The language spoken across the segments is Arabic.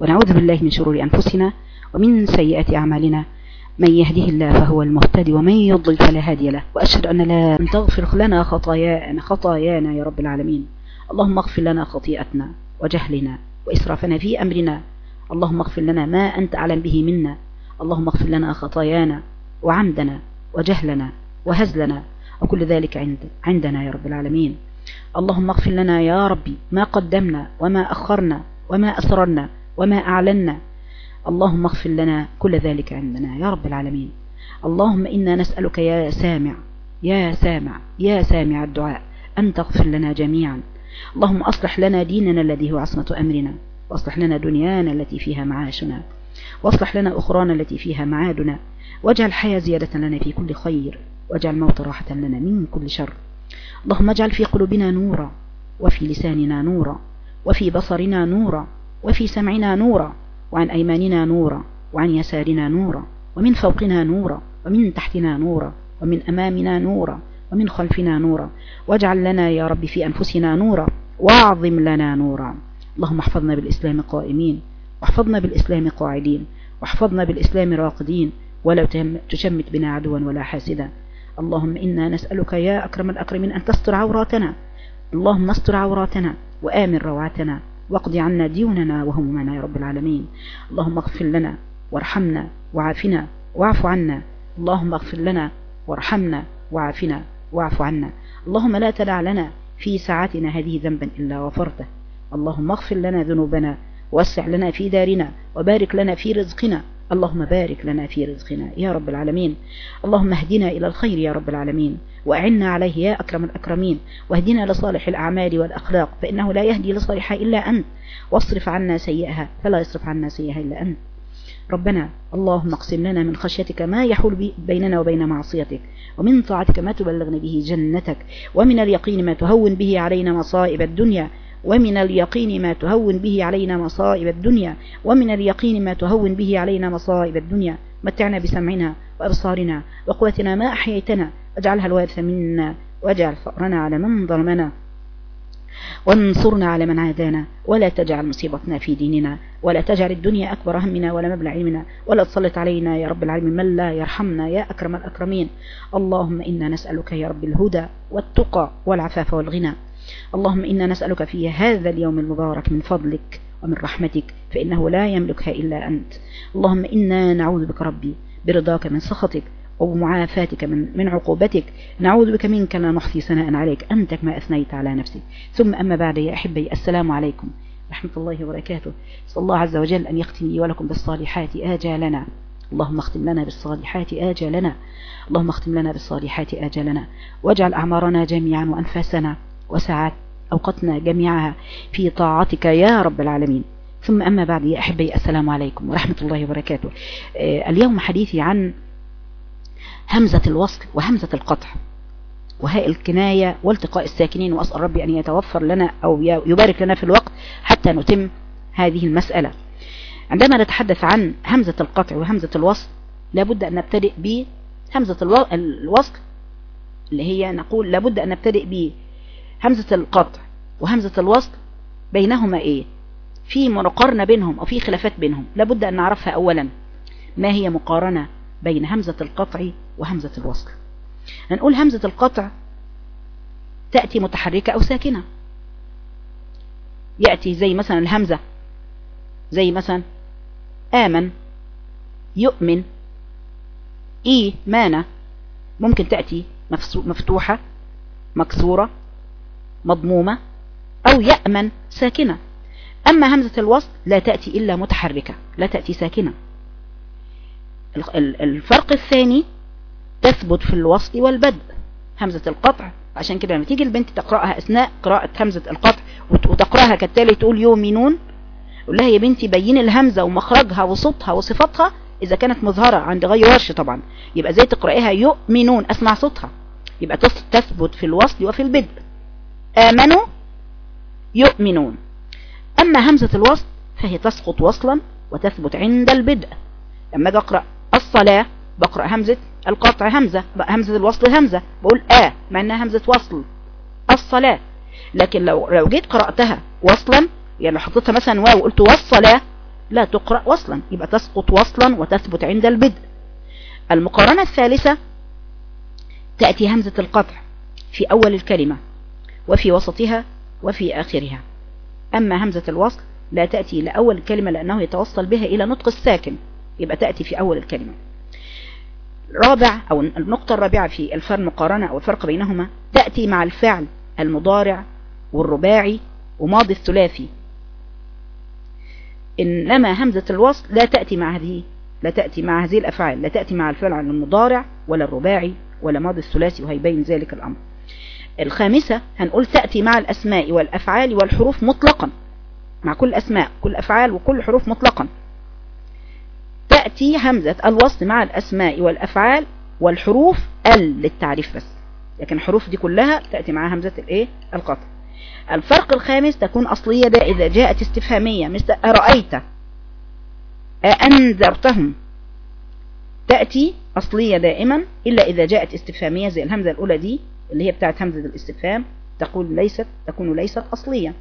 ونعوذ بالله من شرور أنفسنا ومن سيئات أعمالنا. من يهده الله فهو المهتدي ومن يضلل فلا هادي له. وأشهد أن لا أن تغفر لنا خطايانا خطايانا يا رب العالمين. اللهم اغفر لنا خطيئتنا وجهلنا وإسرافنا في أمرنا. اللهم اغفر لنا ما أنت أعلم به منا. اللهم اغفر لنا خطايانا وعمدنا وجهلنا وهزلنا. وكل ذلك عند عندنا يا رب العالمين. اللهم اغفر لنا يا ربي ما قدمنا وما أخرنا وما أسررنا. وما أعلنا. اللهم اغفر لنا كل ذلك عندنا يا رب العالمين. اللهم إنا نسألك يا سامع يا سامع يا سامع الدعاء أن تغفر لنا جميعا. اللهم أصلح لنا ديننا الذي هو عصمة أمرنا وأصلح لنا دنيانا التي فيها معاشنا وأصلح لنا أخرانا التي فيها معادنا واجعل الحياة زيادة لنا في كل خير واجعل الموت راحة لنا من كل شر. اللهم اجعل في قلوبنا نورا وفي لساننا نورا وفي بصرنا نورا وفي سمعنا نورا وعن أيماننا نورا وعن يسارنا نورا ومن فوقنا نورا ومن تحتنا نورا ومن أمامنا نورا ومن خلفنا نورا. واجعل لنا يا رب في أنفسنا نورا واعظم لنا نورا. اللهم احفظنا بالإسلام قائمين واحفظنا بالإسلام قاعدين واحفظنا بالإسلام راقدين ولا تشمت بنا عدوا ولا حاسدا. اللهم إنا نسألك يا أكرم الأكرمين أن تستر عوراتنا. اللهم استر عوراتنا وآمن روعتنا واقض عنا ديوننا وهمومنا يا رب العالمين. اللهم اغفر لنا وارحمنا وعافنا واعف عنا. اللهم اغفر لنا وارحمنا وعافنا واعف عنا. اللهم لا تدع لنا في ساعتنا هذه ذنبا إلا غفرته. اللهم اغفر لنا ذنوبنا وسع لنا في دارنا وبارك لنا في رزقنا. اللهم بارك لنا في رزقنا يا رب العالمين. اللهم اهدنا إلى الخير يا رب العالمين. وأعنا عليه يا أكرم الأكرمين. واهدنا لصالح الأعمال والأخلاق فإنه لا يهدي لصالحها إلا أنت. واصرف عنا سيئها فلا يصرف عنا سيئها إلا أنت. ربنا اللهم اقسم لنا من خشيتك ما يحول بيننا وبين معصيتك. ومن طاعتك ما تبلغنا به جنتك. ومن اليقين ما تهون به علينا مصائب الدنيا. ومن اليقين ما تهون به علينا مصائب الدنيا ومن اليقين ما تهون به علينا مصائب الدنيا. متعنا بسمعنا وأبصارنا وقوتنا ما أحييتنا واجعلها الوارث منا واجعل فأرنا على من ظلمنا وانصرنا على من عادانا. ولا تجعل مصيبتنا في ديننا ولا تجعل الدنيا أكبر همنا ولا مبلغ علمنا ولا تسلط علينا يا رب العالمين من لا يرحمنا يا أكرم الأكرمين. اللهم إنا نسألك يا رب الهدى والتقى والعفاف والغنى. اللهم إنا نسألك في هذا اليوم المبارك من فضلك ومن رحمتك فإنه لا يملكها إلا أنت. اللهم إنا نعوذ بك ربي برضاك من سخطك ومعافاتك من, من عقوبتك. نعوذ بك منك لا نحصي ثناء عليك أنت ما أثنيت على نفسك. ثم أما بعد يا أحبي السلام عليكم رحمة الله وبركاته. صلى الله عز وجل أن يختم لي ولكم بالصالحات آجالنا. اللهم اختم لنا بالصالحات آجالنا. اللهم اختم لنا بالصالحات آجالنا. واجعل أعمارنا جميعا وأنفاسنا وساعات أوقتنا جميعها في طاعتك يا رب العالمين. ثم أما بعد يا أحبي السلام عليكم ورحمة الله وبركاته. اليوم حديثي عن همزة الوصل وهمزة القطع وهاء الكناية والتقاء الساكنين وأسأل ربي أن يتوفر لنا أو يبارك لنا في الوقت حتى نتم هذه المسألة. عندما نتحدث عن همزة القطع وهمزة الوصل لابد أن نبتدئ بهمزة الوصل اللي هي نقول لابد أن نبتدئ بهمزة القطع وهمزة الوصل بينهما إيه؟ في مقارنة بينهم أو في خلافات بينهم. لابد أن نعرفها أولا. ما هي مقارنة بين همزة القطع وهمزة الوصل؟ هنقول همزة القطع تأتي متحركة أو ساكنة. يأتي زي مثلا الهمزة زي مثلا آمن يؤمن إيمانة ممكن تأتي مفتوحة مكسورة. مضمومة أو يأمن ساكنة. أما همزة الوصل لا تأتي إلا متحركة لا تأتي ساكنة. الفرق الثاني تثبت في الوصل والبدء. همزة القطع عشان كده لما تيجي البنت تقرأها أثناء قراءة همزة القطع وتقرأها كالتالي تقول يؤمنون قول لها يا بنتي بين الهمزة ومخرجها وصوتها وصفاتها إذا كانت مظهرة عند غير ورش طبعا. يبقى زي تقرأيها يؤمنون أسمع صوتها. يبقى تثبت في الوصل وفي البدء. آمنوا يؤمنون. أما همزة الوصل فهي تسقط وصلا وتثبت عند البدء. لما أجي أقرأ الصلاة بقرأ همزة القطع همزة همزة الوصل همزة. بقول آه مع أنها همزة وصل الصلاة. لكن لو لو جيت قرأتها وصلا يعني لو حطيتها مثلا واو وقلت والصلاة لا تقرأ وصلا. يبقى تسقط وصلا وتثبت عند البدء. المقارنة الثالثة تأتي همزة القطع في أول الكلمة. وفي وسطها وفي آخرها. أما همزة الوصل لا تأتي لأول الكلمة لأنه يتوصل بها إلى نطق الساكن. يبقى تأتي في أول الكلمة. رابع أو النقطة الرابعة في الفرق المقارنة أو الفرق بينهما تأتي مع الفعل المضارع والرباعي وماضي الثلاثي. إنما همزة الوصل لا تأتي مع هذه لا تأتي مع هذه الأفعال لا تأتي مع الفعل المضارع ولا الرباعي ولا ماضي الثلاثي وهيبين ذلك الأمر. الخامسة هنقول تأتي مع الأسماء والأفعال والحروف مطلقا. مع كل أسماء كل أفعال وكل حروف مطلقا. تأتي همزة الوصل مع الأسماء والأفعال والحروف ال للتعريف بس. لكن الحروف دي كلها تأتي مع همزة الإيه؟ القطع. الفرق الخامس تكون أصلية ده إذا جاءت استفهامية. مثل أرأيت؟ أنذرتهم تأتي أصلية دائما إلا إذا جاءت استفهامية زي الهمزة الأولى دي اللي هي بتاعت همزة الاستفهام تقول ليست تكون ليست أصلية.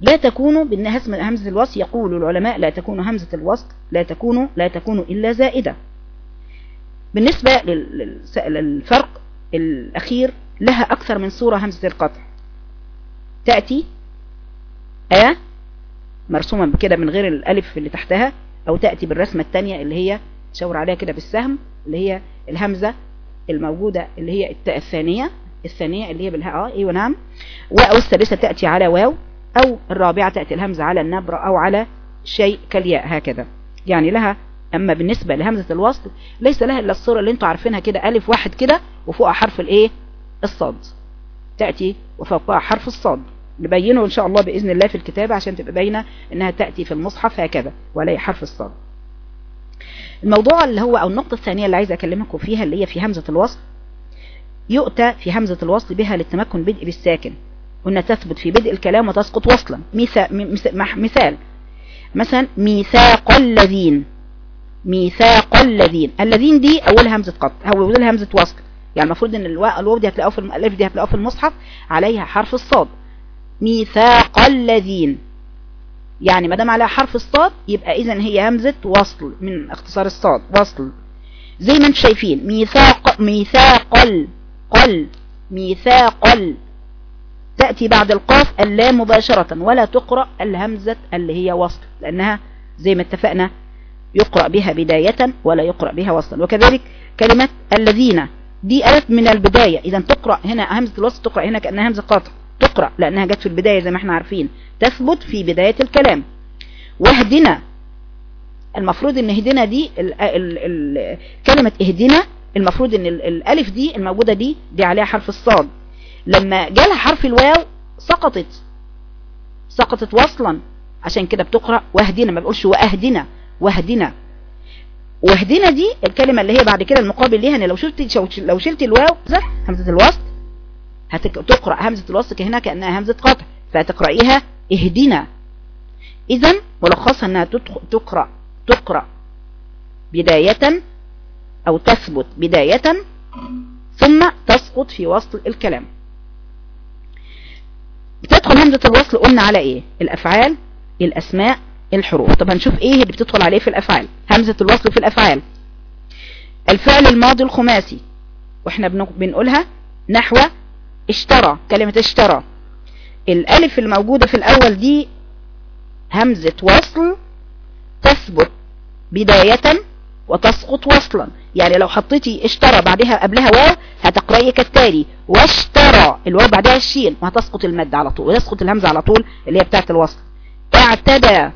لا تكون بالنهز همزة الوصل يقول العلماء لا تكون همزة الوصل لا تكون لا تكون إلا زائدة. بالنسبة للفرق الأخير لها أكثر من صورة همزة القطع. تأتي أ مرسومة كده من غير الألف اللي تحتها أو تأتي بالرسمة الثانية اللي هي شاور عليها كده بالسهم اللي هي الهمزة الموجودة اللي هي التاء الثانية الثانية اللي هي بالهاء آه إيوه نعم. أو السادسة تأتي على واو أو الرابعة تأتي الهمزة على النبرة أو على شيء كالياء هكذا. يعني لها أما بالنسبة لهمزة الوصل ليس لها إلا الصورة اللي أنتوا عارفينها كده ألف واحد كده وفوقها حرف الإيه؟ الصاد. تأتي وفوقها حرف الصاد. نبينه إن شاء الله بإذن الله في الكتابة عشان تبقى باينة إنها تأتي في المصحف هكذا ولا حرف الصاد. الموضوع اللي هو أو النقطة الثانية اللي عايز أكلمكم فيها اللي هي في همزة الوصل يؤتى في همزة الوصل بها للتمكن بدء بالساكن. وانها تثبت في بدء الكلام وتسقط وصلا. مثال. مثلا ميثاق الذين. ميثاق الذين. الذين دي اولها همزة قط. اولها همزة وصل. يعني المفروض إن الواو دي هتلاقوها في الألف دي هتلاقوها في المصحف. عليها حرف الصاد. ميثاق الذين. يعني ما دام عليها حرف الصاد يبقى اذا هي همزة وصل من اختصار الصاد. وصل. زي ما أنتم شايفين. ميثاق ميثاق قل ميثاق تأتي بعد القاف اللام مباشرة ولا تقرأ الهمزة اللي هي وصل لأنها زي ما اتفقنا يقرأ بها بداية ولا يقرأ بها وصلا. وكذلك كلمة الذين دي ألف من البداية. إذا تقرأ هنا همزة الوصل تقرأ هنا كأنها همزة قاطع. تقرأ لأنها جت في البداية زي ما إحنا عارفين. تثبت في بداية الكلام. واهدنا. المفروض إن اهدنا دي ال ال ال كلمة اهدنا المفروض إن الألف دي الموجودة دي دي عليها حرف الصاد. لما جالها حرف الواو سقطت. سقطت وصلا. عشان كده بتقرأ واهدنا ما بقولش واهدنا واهدنا. واهدنا دي الكلمة اللي هي بعد كده المقابل ليها إن لو شلت لو شلت الواو همزة الوصل هتقرأ همزة الوصل هنا كأنها همزة قطع فتقرأيها اهدنا. اذا ملخصها إنها تقرأ تقرأ. بداية أو تثبت بداية ثم تسقط في وصل الكلام. بتدخل همزة الوصل قلنا على إيه؟ الأفعال الأسماء الحروف. طب هنشوف إيه اللي بتدخل عليه في الأفعال؟ همزة الوصل في الأفعال. الفعل الماضي الخماسي. وإحنا بنقولها نحو اشترى كلمة اشترى. الألف الموجودة في الأول دي همزة وصل تثبت بداية وتسقط وصلا. يعني لو حطيتي اشترى بعدها قبلها واو هتقرأي كالتالي. واشترى. الواو بعدها الشين وهتسقط المد على طول. ويسقط الهمزة على طول اللي هي بتاعت الوصل. اعتدى.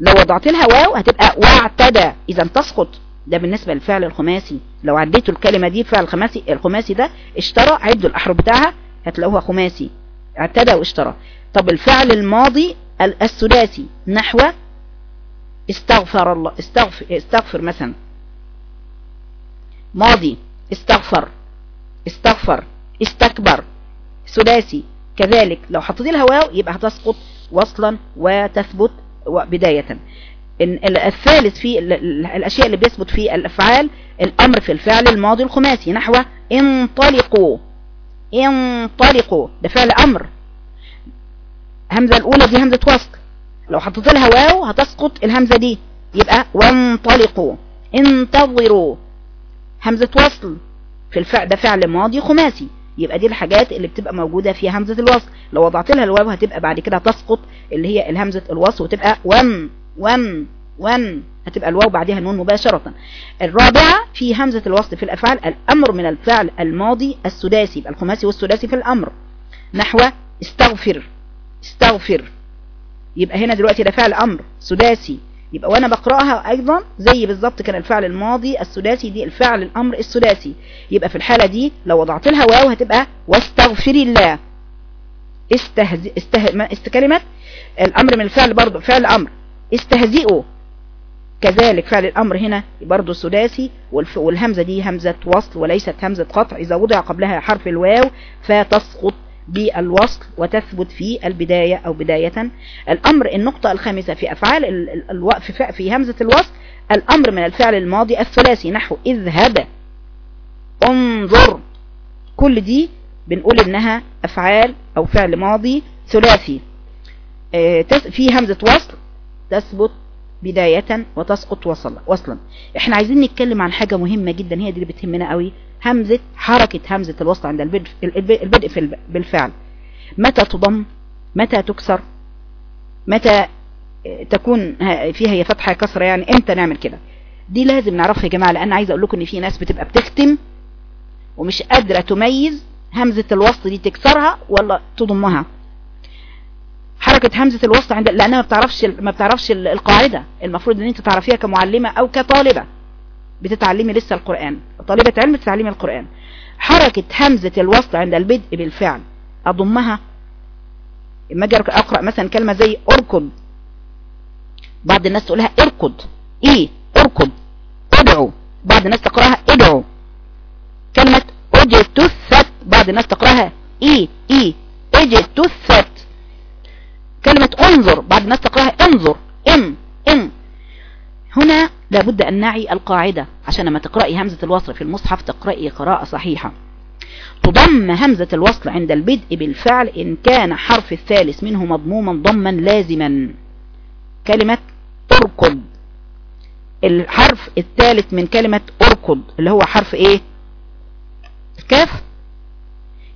لو وضعت لها واو هتبقى واعتدى. إذا تسقط. ده بالنسبة للفعل الخماسي. لو عديتوا الكلمة دي فعل الخماسي الخماسي ده اشترى عدوا الأحرف بتاعها هتلاقوها خماسي. اعتدى واشترى. طب الفعل الماضي الثلاثي نحو استغفر الله استغفر, استغفر مثلا. ماضي استغفر استغفر استكبر ثلاثي كذلك. لو حطيت لها واو يبقى هتسقط وصلا وتثبت بداية الثالث في الأشياء اللي بيثبت في الأفعال الأمر في الفعل الماضي الخماسي نحو انطلقوا انطلقوا. ده فعل أمر. همزة الأولى دي همزة وصل. لو حطيت لها واو هتسقط الهمزة دي يبقى وانطلقوا انتظروا. همزة وصل. في الفعل ده فعل ماضي خماسي. يبقى دي الحاجات اللي بتبقى موجودة فيها همزة الوصل. لو وضعت لها الواو هتبقى بعد كده تسقط اللي هي الهمزة الوصل وتبقى ون ون ون. هتبقى الواو بعدها نون مباشرة. الرابعة في همزة الوصل في الأفعال الأمر من الفعل الماضي السداسي. الخماسي والسداسي في الأمر. نحو استغفر. استغفر. يبقى هنا دلوقتي ده فعل أمر سداسي. يبقى وأنا بقرأها أيضا زي بالظبط كان الفعل الماضي السداسي دي الفعل الأمر السداسي يبقى في الحالة دي لو وضعت لها واو هتبقى واستغفري الله. استهزئ استه... استكلمت الأمر من الفعل برضه فعل أمر. استهزئوا. كذلك فعل الأمر هنا برضه سداسي والهمزة دي همزة وصل وليست همزة قطع. إذا وضع قبلها حرف الواو فتسقط بالوصل وتثبت في البداية أو بداية. الأمر النقطة الخامسة في أفعال الوقف في همزة الوصل الأمر من الفعل الماضي الثلاثي نحو اذهب انظر. كل دي بنقول إنها أفعال أو فعل ماضي ثلاثي. آه، في همزة وصل تثبت بداية وتسقط وصلا وصلا. إحنا عايزين نتكلم عن حاجة مهمة جدا هي دي اللي بتهمنا قوي. همزة حركة همزة الوصل عند البدء, البدء بالفعل. متى تضم؟ متى تكسر؟ متى تكون فيها هي فتحة كسرة يعني؟ إمتى نعمل كده؟ دي لازم نعرفها يا جماعة لأن عايز أقول لكم إن في ناس بتبقى بتختم ومش قادرة تميز همزة الوصل دي تكسرها ولا تضمها. حركة همزة الوصل عند لأنها ما بتعرفش ما بتعرفش القاعدة. المفروض إن أنت تعرفيها كمعلمة أو كطالبة. بتتعلمي لسه القرآن. طالبة علم تتعلمي القرآن. حركة همزة الوصل عند البدء بالفعل. أضمها. اما أجي أقرأ مثلا كلمة زي أركض. بعض الناس تقولها اركض. إيه؟ أركض. ادعو. بعض الناس تقرأها ادعو. كلمة اجتثت. بعض الناس تقرأها إيه؟ إيه؟ اجتثت. كلمة انظر. بعض الناس تقرأها انظر. إم. إم. هنا لابد أن نعي القاعدة عشان لما تقرأي همزة الوصل في المصحف تقرأي قراءة صحيحة. تضم همزة الوصل عند البدء بالفعل إن كان حرف الثالث منه مضموما ضما لازما. كلمة أركض. الحرف الثالث من كلمة أركض اللي هو حرف إيه؟ الكاف.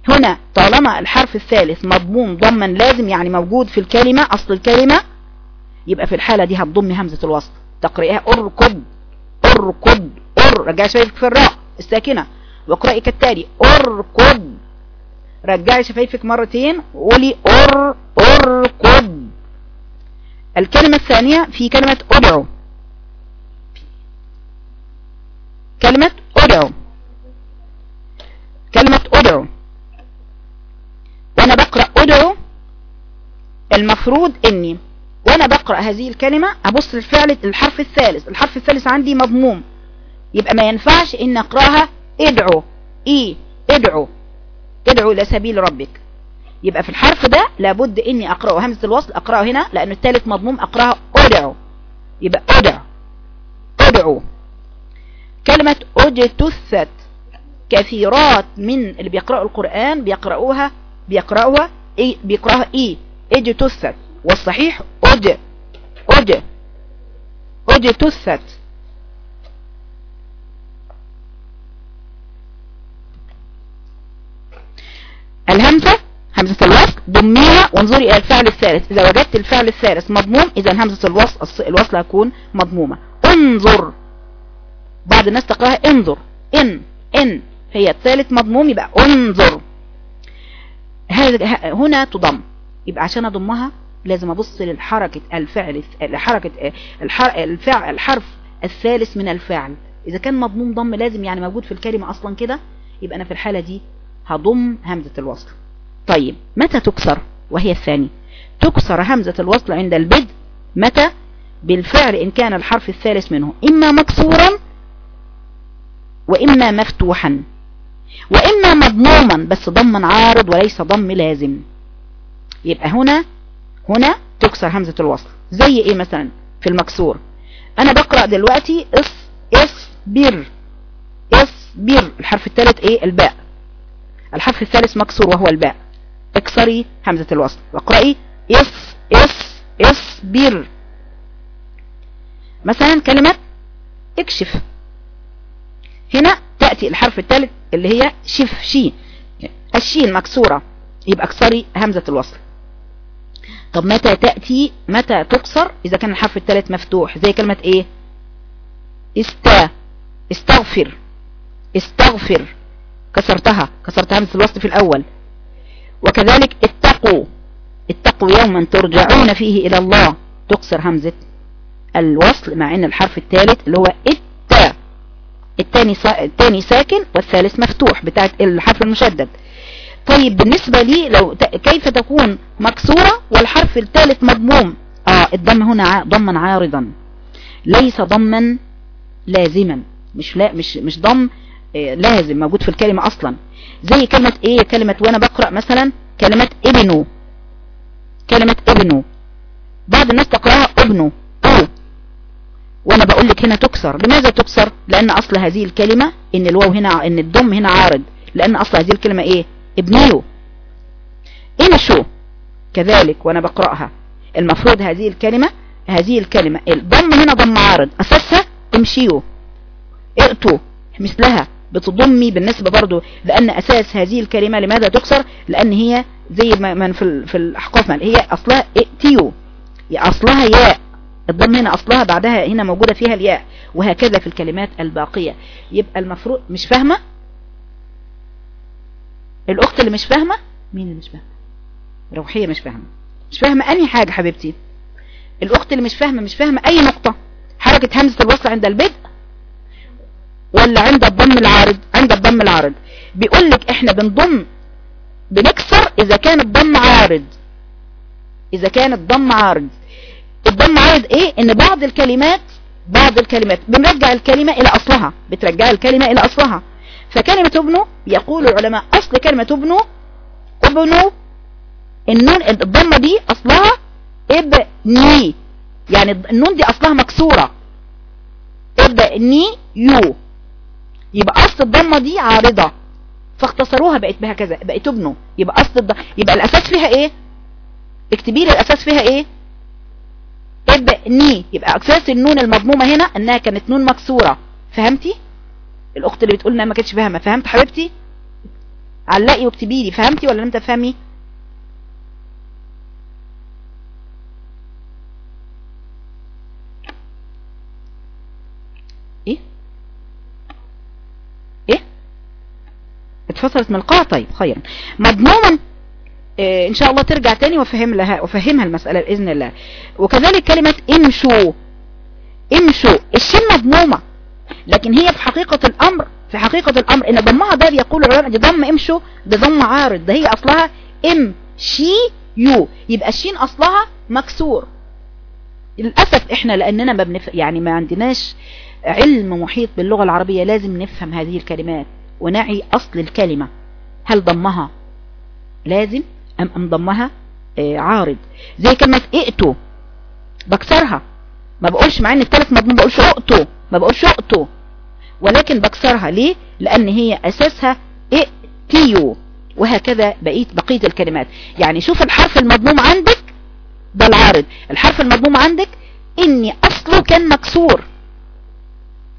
هنا طالما الحرف الثالث مضموم ضما لازم يعني موجود في الكلمة أصل الكلمة يبقى في الحالة دي هتضم همزة الوصل. تقرئها أركض أركض أر رجعي شفايفك في الراء الساكنة. واقرأي كالتالي أركض. رجعي شفايفك مرتين وقولي أر أركض. الكلمة الثانية في كلمة أدعو. كلمة أدعو. كلمة أدعو. وأنا بقرأ أدعو المفروض إني وأنا بقرأ هذه الكلمة أبص للفعل الحرف الثالث الحرف الثالث عندي مضموم. يبقى ما ينفعش إن أقرأها ادعو إيه ادعو ادعو إلى سبيل ربك. يبقى في الحرف ده لابد إني أقرأه. همزة الوصل أقرأه هنا لأنه الثالث مضموم اقراها ادعو. يبقى ادعو ادعو. كلمة أجتثت كثيرات من اللي بيقرأوا القرآن بيقرأوها بيقرأوها إيه بيقرأوها إيه أجتثت. والصحيح أج أج أج تثت الهمزة همزة الوصل ضميها وانظري إلى الفعل الثالث. إذا وجدت الفعل الثالث مضموم إذا همزة الوصل الوصل هتكون مضمومة. انظر. بعض الناس تقراها انظر. إن إن. هي الثالث مضموم يبقى انظر. هنا تضم. يبقى عشان أضمها لازم أبص للحركة الفعل حركة الفعل الحرف الثالث من الفعل. إذا كان مضموم ضم لازم يعني موجود في الكلمة أصلا كده يبقى أنا في الحالة دي هضم همزة الوصل. طيب متى تكسر؟ وهي الثاني تكسر همزة الوصل عند البدء متى؟ بالفعل إن كان الحرف الثالث منه. إما مكسورا وإما مفتوحا. وإما مضموما بس ضما عارض وليس ضم لازم. يبقى هنا هنا تكسر همزة الوصل. زي إيه مثلا؟ في المكسور. أنا بقرأ دلوقتي اس اصبر. اصبر. الحرف الثالث إيه؟ الباء. الحرف الثالث مكسور وهو الباء. اكسري همزة الوصل. واقرأي اس اس اصبر مثلا كلمة اكشف. هنا تأتي الحرف الثالث اللي هي شف شي. الشين مكسورة. يبقى اكسري همزة الوصل. طب متى تأتي؟ متى تكسر إذا كان الحرف الثالث مفتوح زي كلمة إيه؟ استا استغفر استغفر. كسرتها كسرت همزة الوصل في الأول. وكذلك اتقوا اتقوا يوما ترجعون فيه إلى الله. تكسر همزة الوصل مع إن الحرف الثالث اللي هو التا الثاني الثاني ساكن والثالث مفتوح بتاعت الحرف المشدد. طيب بالنسبة لي لو كيف تكون مكسورة والحرف الثالث مضموم؟ آه الضم هنا ضما عارضا. ليس ضما لازما. مش لا مش مش ضم آه لازم موجود في الكلمة أصلا. زي كلمة إيه؟ كلمة وأنا بقرأ مثلا كلمة ابنه. كلمة ابنه. بعض الناس تقرأها ابنه. أو. وأنا بقول لك هنا تكسر. لماذا تكسر؟ لأن أصل هذه الكلمة إن الواو هنا إن الضم هنا عارض. لأن أصل هذه الكلمة إيه؟ ابنيه امشوا كذلك وأنا بقرأها. المفروض هذه الكلمة هذه الكلمة. الضم هنا ضم عارض. أساسها امشيوا. ائتوا مثلها بتضمي بالنسبة برضو لأن أساس هذه الكلمة لماذا تكسر لأن هي زي ما في في الأحقاف هي أصلها ائتيوا. أصلها ياء. الضم هنا أصلها بعدها هنا موجودة فيها الياء. وهكذا في الكلمات الباقية. يبقى المفروض مش فاهمة؟ الأخت اللي مش فاهمة؟ مين اللي مش فاهمة؟ روحية مش فاهمة. مش فاهمة أنهي حاجة حبيبتي؟ الأخت اللي مش فاهمة مش فاهمة أي نقطة. حركة همزة الوصل عند البدء ولا عند الضم العارض؟ عند الضم العارض. بيقول لك إحنا بنضم بنكسر إذا كان الضم عارض. إذا كان الضم عارض. الضم عارض إيه؟ إن بعض الكلمات بعض الكلمات. بنرجع الكلمة إلى أصلها. بترجع الكلمة إلى أصلها. فكلمة ابنوا يقول العلماء أصل كلمة ابنوا ابنوا النون الضمة دي أصلها ابني. يعني النون دي أصلها مكسورة. ابنيوا يبقى أصل الضمة دي عارضة. فاختصروها بقت بها كذا بقت ابنوا يبقى أصل الضمة يبقى الأساس فيها إيه؟ اكتبي لي الأساس فيها إيه؟ ابني. يبقى أساس النون المضمومة هنا إنها كانت نون مكسورة. فهمتي؟ الأخت اللي بتقول إنها ما كانتش فاهمة فهمت حبيبتي؟ علقي واكتبي لي فهمتي ولا لم تفهمي إيه؟ إيه؟ اتفصلت من القاع طيب خيرا مضموما إيه إن شاء الله ترجع تاني وفهم لها وفهمها المسألة بإذن الله. وكذلك كلمة إمشوا. إمشوا. الشين مضمومة. لكن هي في حقيقة الأمر في حقيقة الأمر إن ضمها ده بيقول العلماء دي ضم امشوا ده ضم عارض ده هي أصلها إم شي يو. يبقى الشين أصلها مكسور. للأسف إحنا لأننا ما بنف... يعني ما عندناش علم محيط باللغة العربية لازم نفهم هذه الكلمات ونعي أصل الكلمة. هل ضمها لازم أم أم ضمها آه عارض؟ زي كلمة ائتوا بكسرها. ما بقولش مع إن الثالث مضمون بقولش اقتوا ما بقولش اقتوا ولكن بكسرها ليه؟ لأن هي أساسها ائتيو وهكذا بقية بقية الكلمات. يعني شوف الحرف المضموم عندك ده العارض. الحرف المضموم عندك إني أصله كان مكسور.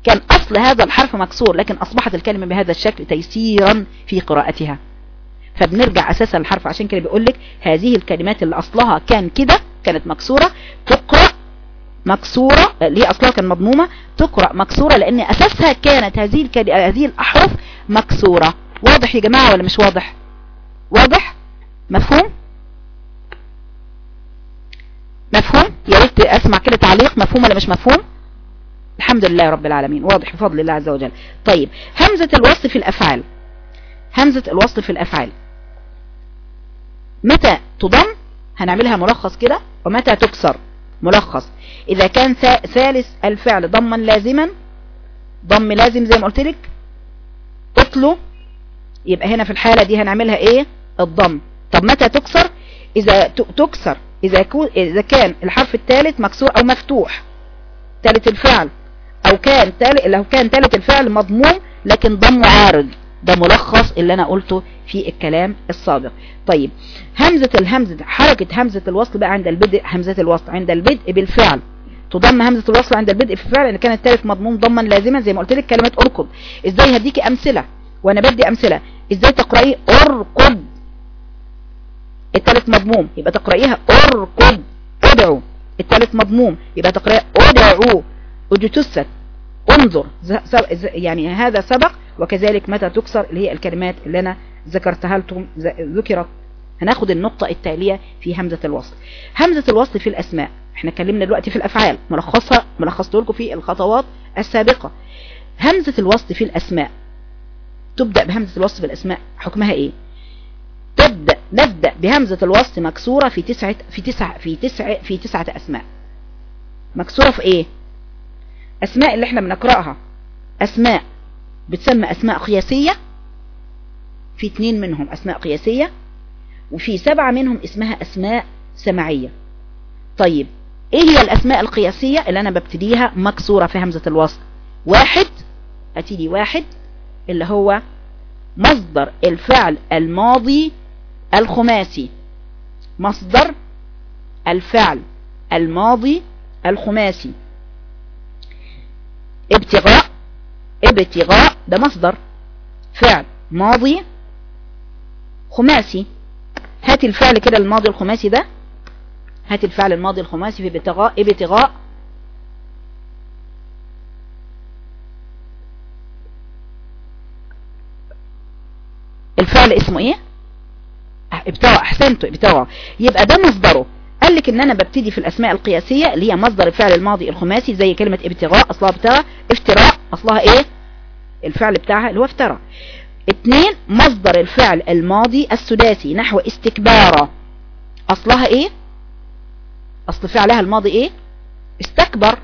كان أصل هذا الحرف مكسور لكن أصبحت الكلمة بهذا الشكل تيسيرا في قراءتها. فبنرجع أساسا الحرف عشان كده بيقول لك هذه الكلمات اللي أصلها كان كده كانت مكسورة تقرأ مكسورة اللي هي أصلها كان مضمومة؟ تقرأ مكسورة لأن أساسها كانت هذه. هذه الاحرف مكسورة. واضح يا جماعة ولا مش واضح؟ واضح؟ مفهوم؟ مفهوم؟ يا ريت أسمع كده تعليق مفهوم ولا مش مفهوم؟ الحمد لله رب العالمين واضح بفضل الله عز وجل. طيب همزة الوصل في الأفعال. همزة الوصل في الأفعال. متى تضم؟ هنعملها ملخص كده. ومتى تكسر؟ ملخص. إذا كان ثالث الفعل ضما لازما ضم لازم زي ما قلت لك اطلو يبقى هنا في الحالة دي هنعملها إيه؟ الضم. طب متى تكسر؟ إذا تكسر. إذا, إذا كان الحرف الثالث مكسور أو مفتوح ثالث الفعل أو كان تالت لو كان ثالث الفعل مضموم لكن ضم عارض. ده ملخص اللي أنا قلته في الكلام السابق. طيب همزة الهمزة حركة همزة الوصل بقى عند البدء همزة الوصل عند البدء بالفعل. تضم همزة الوصل عند البدء في الفعل ان كان الثالث مضموم ضما لازما زي ما قلت لك كلمة اركض إزاي هديكي أمثلة؟ وأنا بدي أمثلة. إزاي تقرأيه اركض الثالث مضموم يبقى تقرأيها اركض ادعو. الثالث مضموم يبقى تقرأيها ادعو. اجتست انظر. يعني هذا سبق وكذلك متى تكسر؟ اللي هي الكلمات اللي أنا ذكرتها لكم ذكرت. هناخد النقطة التالية في همزة الوصل. همزة الوصل في الأسماء. إحنا اتكلمنا دلوقتي في الأفعال. ملخصها ملخصت لكم في الخطوات السابقة. همزة الوصل في الأسماء. تبدأ بهمزة الوصل في الأسماء. حكمها إيه؟ تبدأ نبدأ بهمزة الوصل مكسورة في تسعة في تسعة في تسعة في تسعة أسماء. مكسورة في إيه؟ أسماء اللي إحنا بنقرأها. أسماء بتسمى أسماء قياسية. في اتنين منهم أسماء قياسية وفي سبعة منهم اسمها أسماء سمعية. طيب إيه هي الأسماء القياسية اللي أنا ببتديها مكسورة في همزة الوصل؟ واحد أتيدي واحد اللي هو مصدر الفعل الماضي الخماسي. مصدر الفعل الماضي الخماسي. ابتغاء ابتغاء ده مصدر فعل ماضي خماسي. هات الفعل كده الماضي الخماسي ده. هات الفعل الماضي الخماسي في ابتغاء ابتغاء. الفعل اسمه إيه؟ ابتغى احسنتوا ابتغى يبقى ده مصدره. قال لك إن أنا ببتدي في الأسماء القياسية اللي هي مصدر الفعل الماضي الخماسي زي كلمة ابتغاء أصلها ابتغى افتراء أصلها إيه؟ الفعل بتاعها اللي هو افترى. اتنين مصدر الفعل الماضي السداسي نحو استكبارا أصلها إيه؟ أصل فعلها الماضي إيه؟ استكبر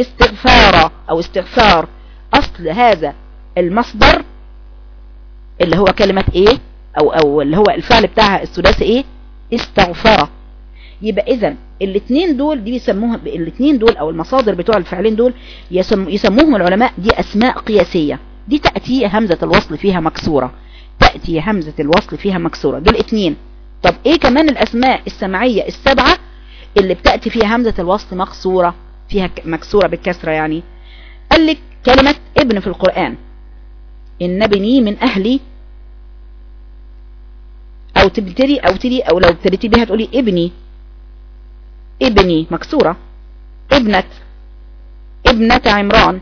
استغفارا أو استغفار. أصل هذا المصدر اللي هو كلمة إيه؟ أو أو اللي هو الفعل بتاعها السداسي إيه؟ استغفر يبقى اذا الاثنين دول دي بيسموها الاثنين دول أو المصادر بتوع الفعلين دول يسم يسموهم العلماء دي أسماء قياسية. دي تأتي همزة الوصل فيها مكسورة. تأتي همزة الوصل فيها مكسورة. دول اثنين طب إيه كمان الأسماء السمعية السبعة اللي بتأتي فيها همزة الوصل مكسورة فيها مكسورة بالكسرة يعني؟ قال لك كلمة ابن في القرآن. إن ابني من أهلي. أو تبتدي أو تدي أو لو ابتديتي بها تقولي ابني. ابني مكسورة. ابنة. ابنة عمران.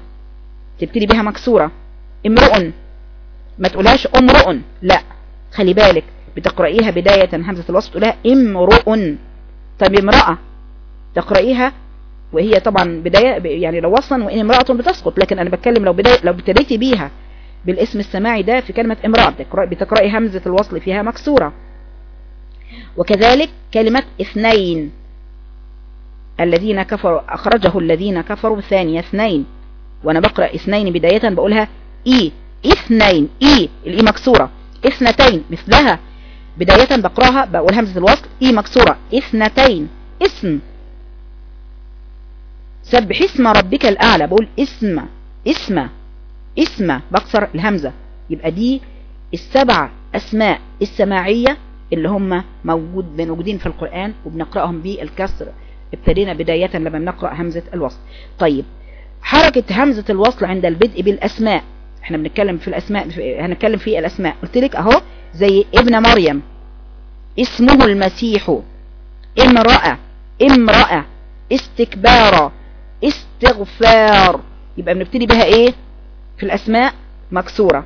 تبتدي بها مكسورة. امرؤ. ما تقولهاش امرؤ. لا. خلي بالك بتقرأيها بداية همزة الوصف تقولها امرؤ. طب امرأة تقرأيها وهي طبعا بداية يعني لو وصلا وإن امرأة بتسقط. لكن أنا بتكلم لو بداية لو ابتديتي بيها بالاسم السماعي ده في كلمة امرأة بتقرأي همزة الوصل فيها مكسورة. وكذلك كلمة اثنين. الذين كفروا أخرجه الذين كفروا ثانية اثنين. وأنا بقرأ اثنين بداية بقولها إي إثنين إي الإي مكسورة. إثنتين مثلها. بداية بقراها بقول همزة الوصل إي مكسورة. إثنتين. اسم. سبح اسم ربك الأعلى. بقول اسم. اسم. اسم. بكسر الهمزة. يبقى دي السبع أسماء السماعية اللي هم موجود موجودين في القرآن وبنقرأهم بالكسر. ابتدينا بداية لما بنقرأ همزة الوصل طيب حركة همزة الوصل عند البدء بالأسماء. إحنا بنتكلم في الأسماء هنتكلم في الأسماء. قلت لك أهو زي ابن مريم. اسمه المسيح. امرأة. امرأة. استكبارا استغفار. يبقى بنبتدي بها إيه؟ في الأسماء مكسورة.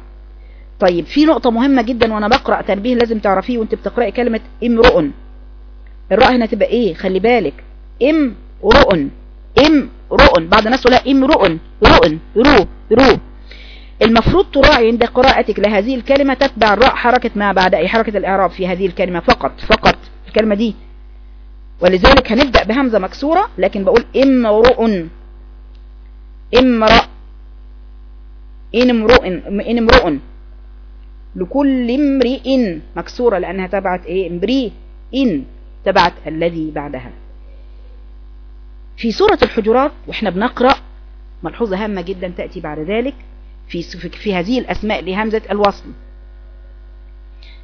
طيب في نقطة مهمة جدا وأنا بقرأ تنبيه لازم تعرفيه وأنت بتقرأي كلمة امرؤ الراء هنا تبقى إيه؟ خلي بالك. امرؤ امرؤ بعض الناس تقولها امرؤ رؤ رو. رو. المفروض تراعي عند قراءتك لهذه الكلمة تتبع الراء حركة ما بعد أي حركة الإعراب في هذه الكلمة. فقط فقط. الكلمة دي. ولذلك هنبدأ بهمزة مكسورة لكن بقول امرؤ. امرأ. امرؤ. امرؤ. لكل امرئ. مكسورة لأنها تبعت إيه؟ امرئ. إن تبعت الذي بعدها. في سورة الحجرات وإحنا بنقرأ ملحوظة هامة جدا تأتي بعد ذلك في في هذه الأسماء لهمزة الوصل.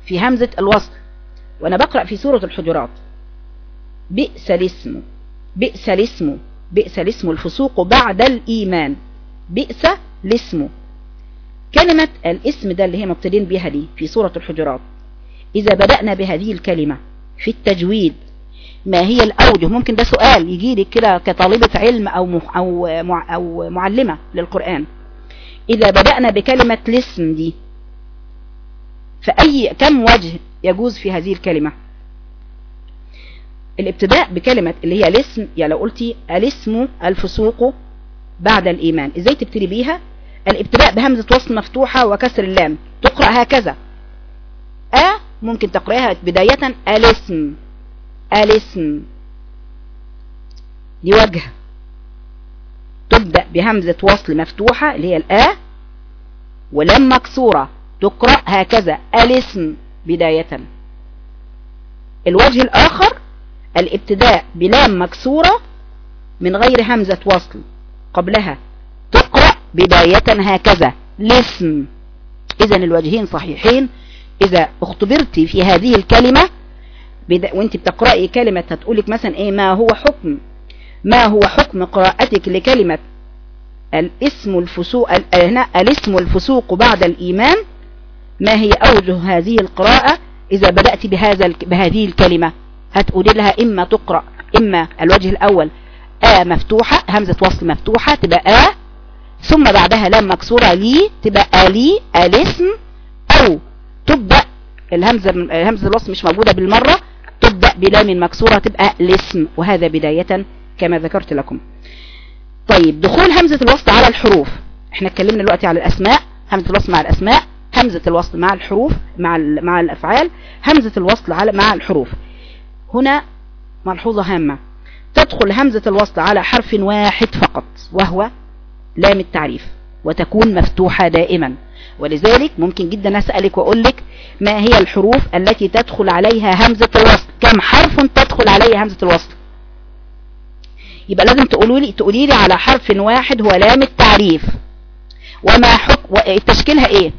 في همزة الوصل. وأنا بقرأ في سورة الحجرات. بئس الاسم. بئس الاسم. بئس الاسم الفسوق بعد الإيمان. بئس الاسم. كلمة الاسم ده اللي هي مبتدين بها دي في سورة الحجرات. إذا بدأنا بهذه الكلمة في التجويد ما هي الأوجه؟ ممكن ده سؤال يجي لك كده كطالبة علم أو, أو, أو معلمة للقرآن. إذا بدأنا بكلمة الاسم دي فأي كم وجه يجوز في هذه الكلمة؟ الابتداء بكلمة اللي هي الاسم يعني لو قلتي الاسم الفسوق بعد الإيمان. إزاي تبتدي بيها؟ الابتداء بهمزة وصل مفتوحة وكسر اللام. تقرأ هكذا. أ ممكن تقرأها بداية الاسم. الاسم. دي وجه. تبدأ بهمزة وصل مفتوحة اللي هي الآ ولم مكسورة تقرأ هكذا الاسم بداية. الوجه الآخر الابتداء بلام مكسورة من غير همزة وصل قبلها تقرأ بداية هكذا الاسم. إذا الوجهين صحيحين. إذا اختبرت في هذه الكلمة وانت بتقرأي كلمة هتقولك مثلا إيه ما هو حكم؟ ما هو حكم قراءتك لكلمة الاسم الفسوق هنا الاسم الفسوق بعد الإيمان. ما هي أوجه هذه القراءة؟ إذا بدأت بهذا بهذه الكلمة هتقولي لها إما تقرأ إما الوجه الأول آ مفتوحة همزة وصل مفتوحة تبقى آ ثم بعدها لام مكسورة لي تبقى لي الاسم أو تبدأ الهمزة همزة الوصل مش موجودة بالمرة تبدأ بلام مكسورة تبقى الاسم وهذا بداية كما ذكرت لكم. طيب دخول همزة الوصل على الحروف. إحنا اتكلمنا دلوقتي على الأسماء همزة الوصل مع الأسماء همزة الوصل مع الحروف مع مع الأفعال همزة الوصل على مع الحروف. هنا ملحوظة هامة. تدخل همزة الوصل على حرف واحد فقط وهو لام التعريف وتكون مفتوحة دائما. ولذلك ممكن جدا أسألك وأقول لك ما هي الحروف التي تدخل عليها همزة الوصل؟ كم حرف تدخل عليها همزة الوصل؟ يبقى لازم تقولوا لي تقولي لي على حرف واحد هو لام التعريف. وما حكم تشكيلها إيه؟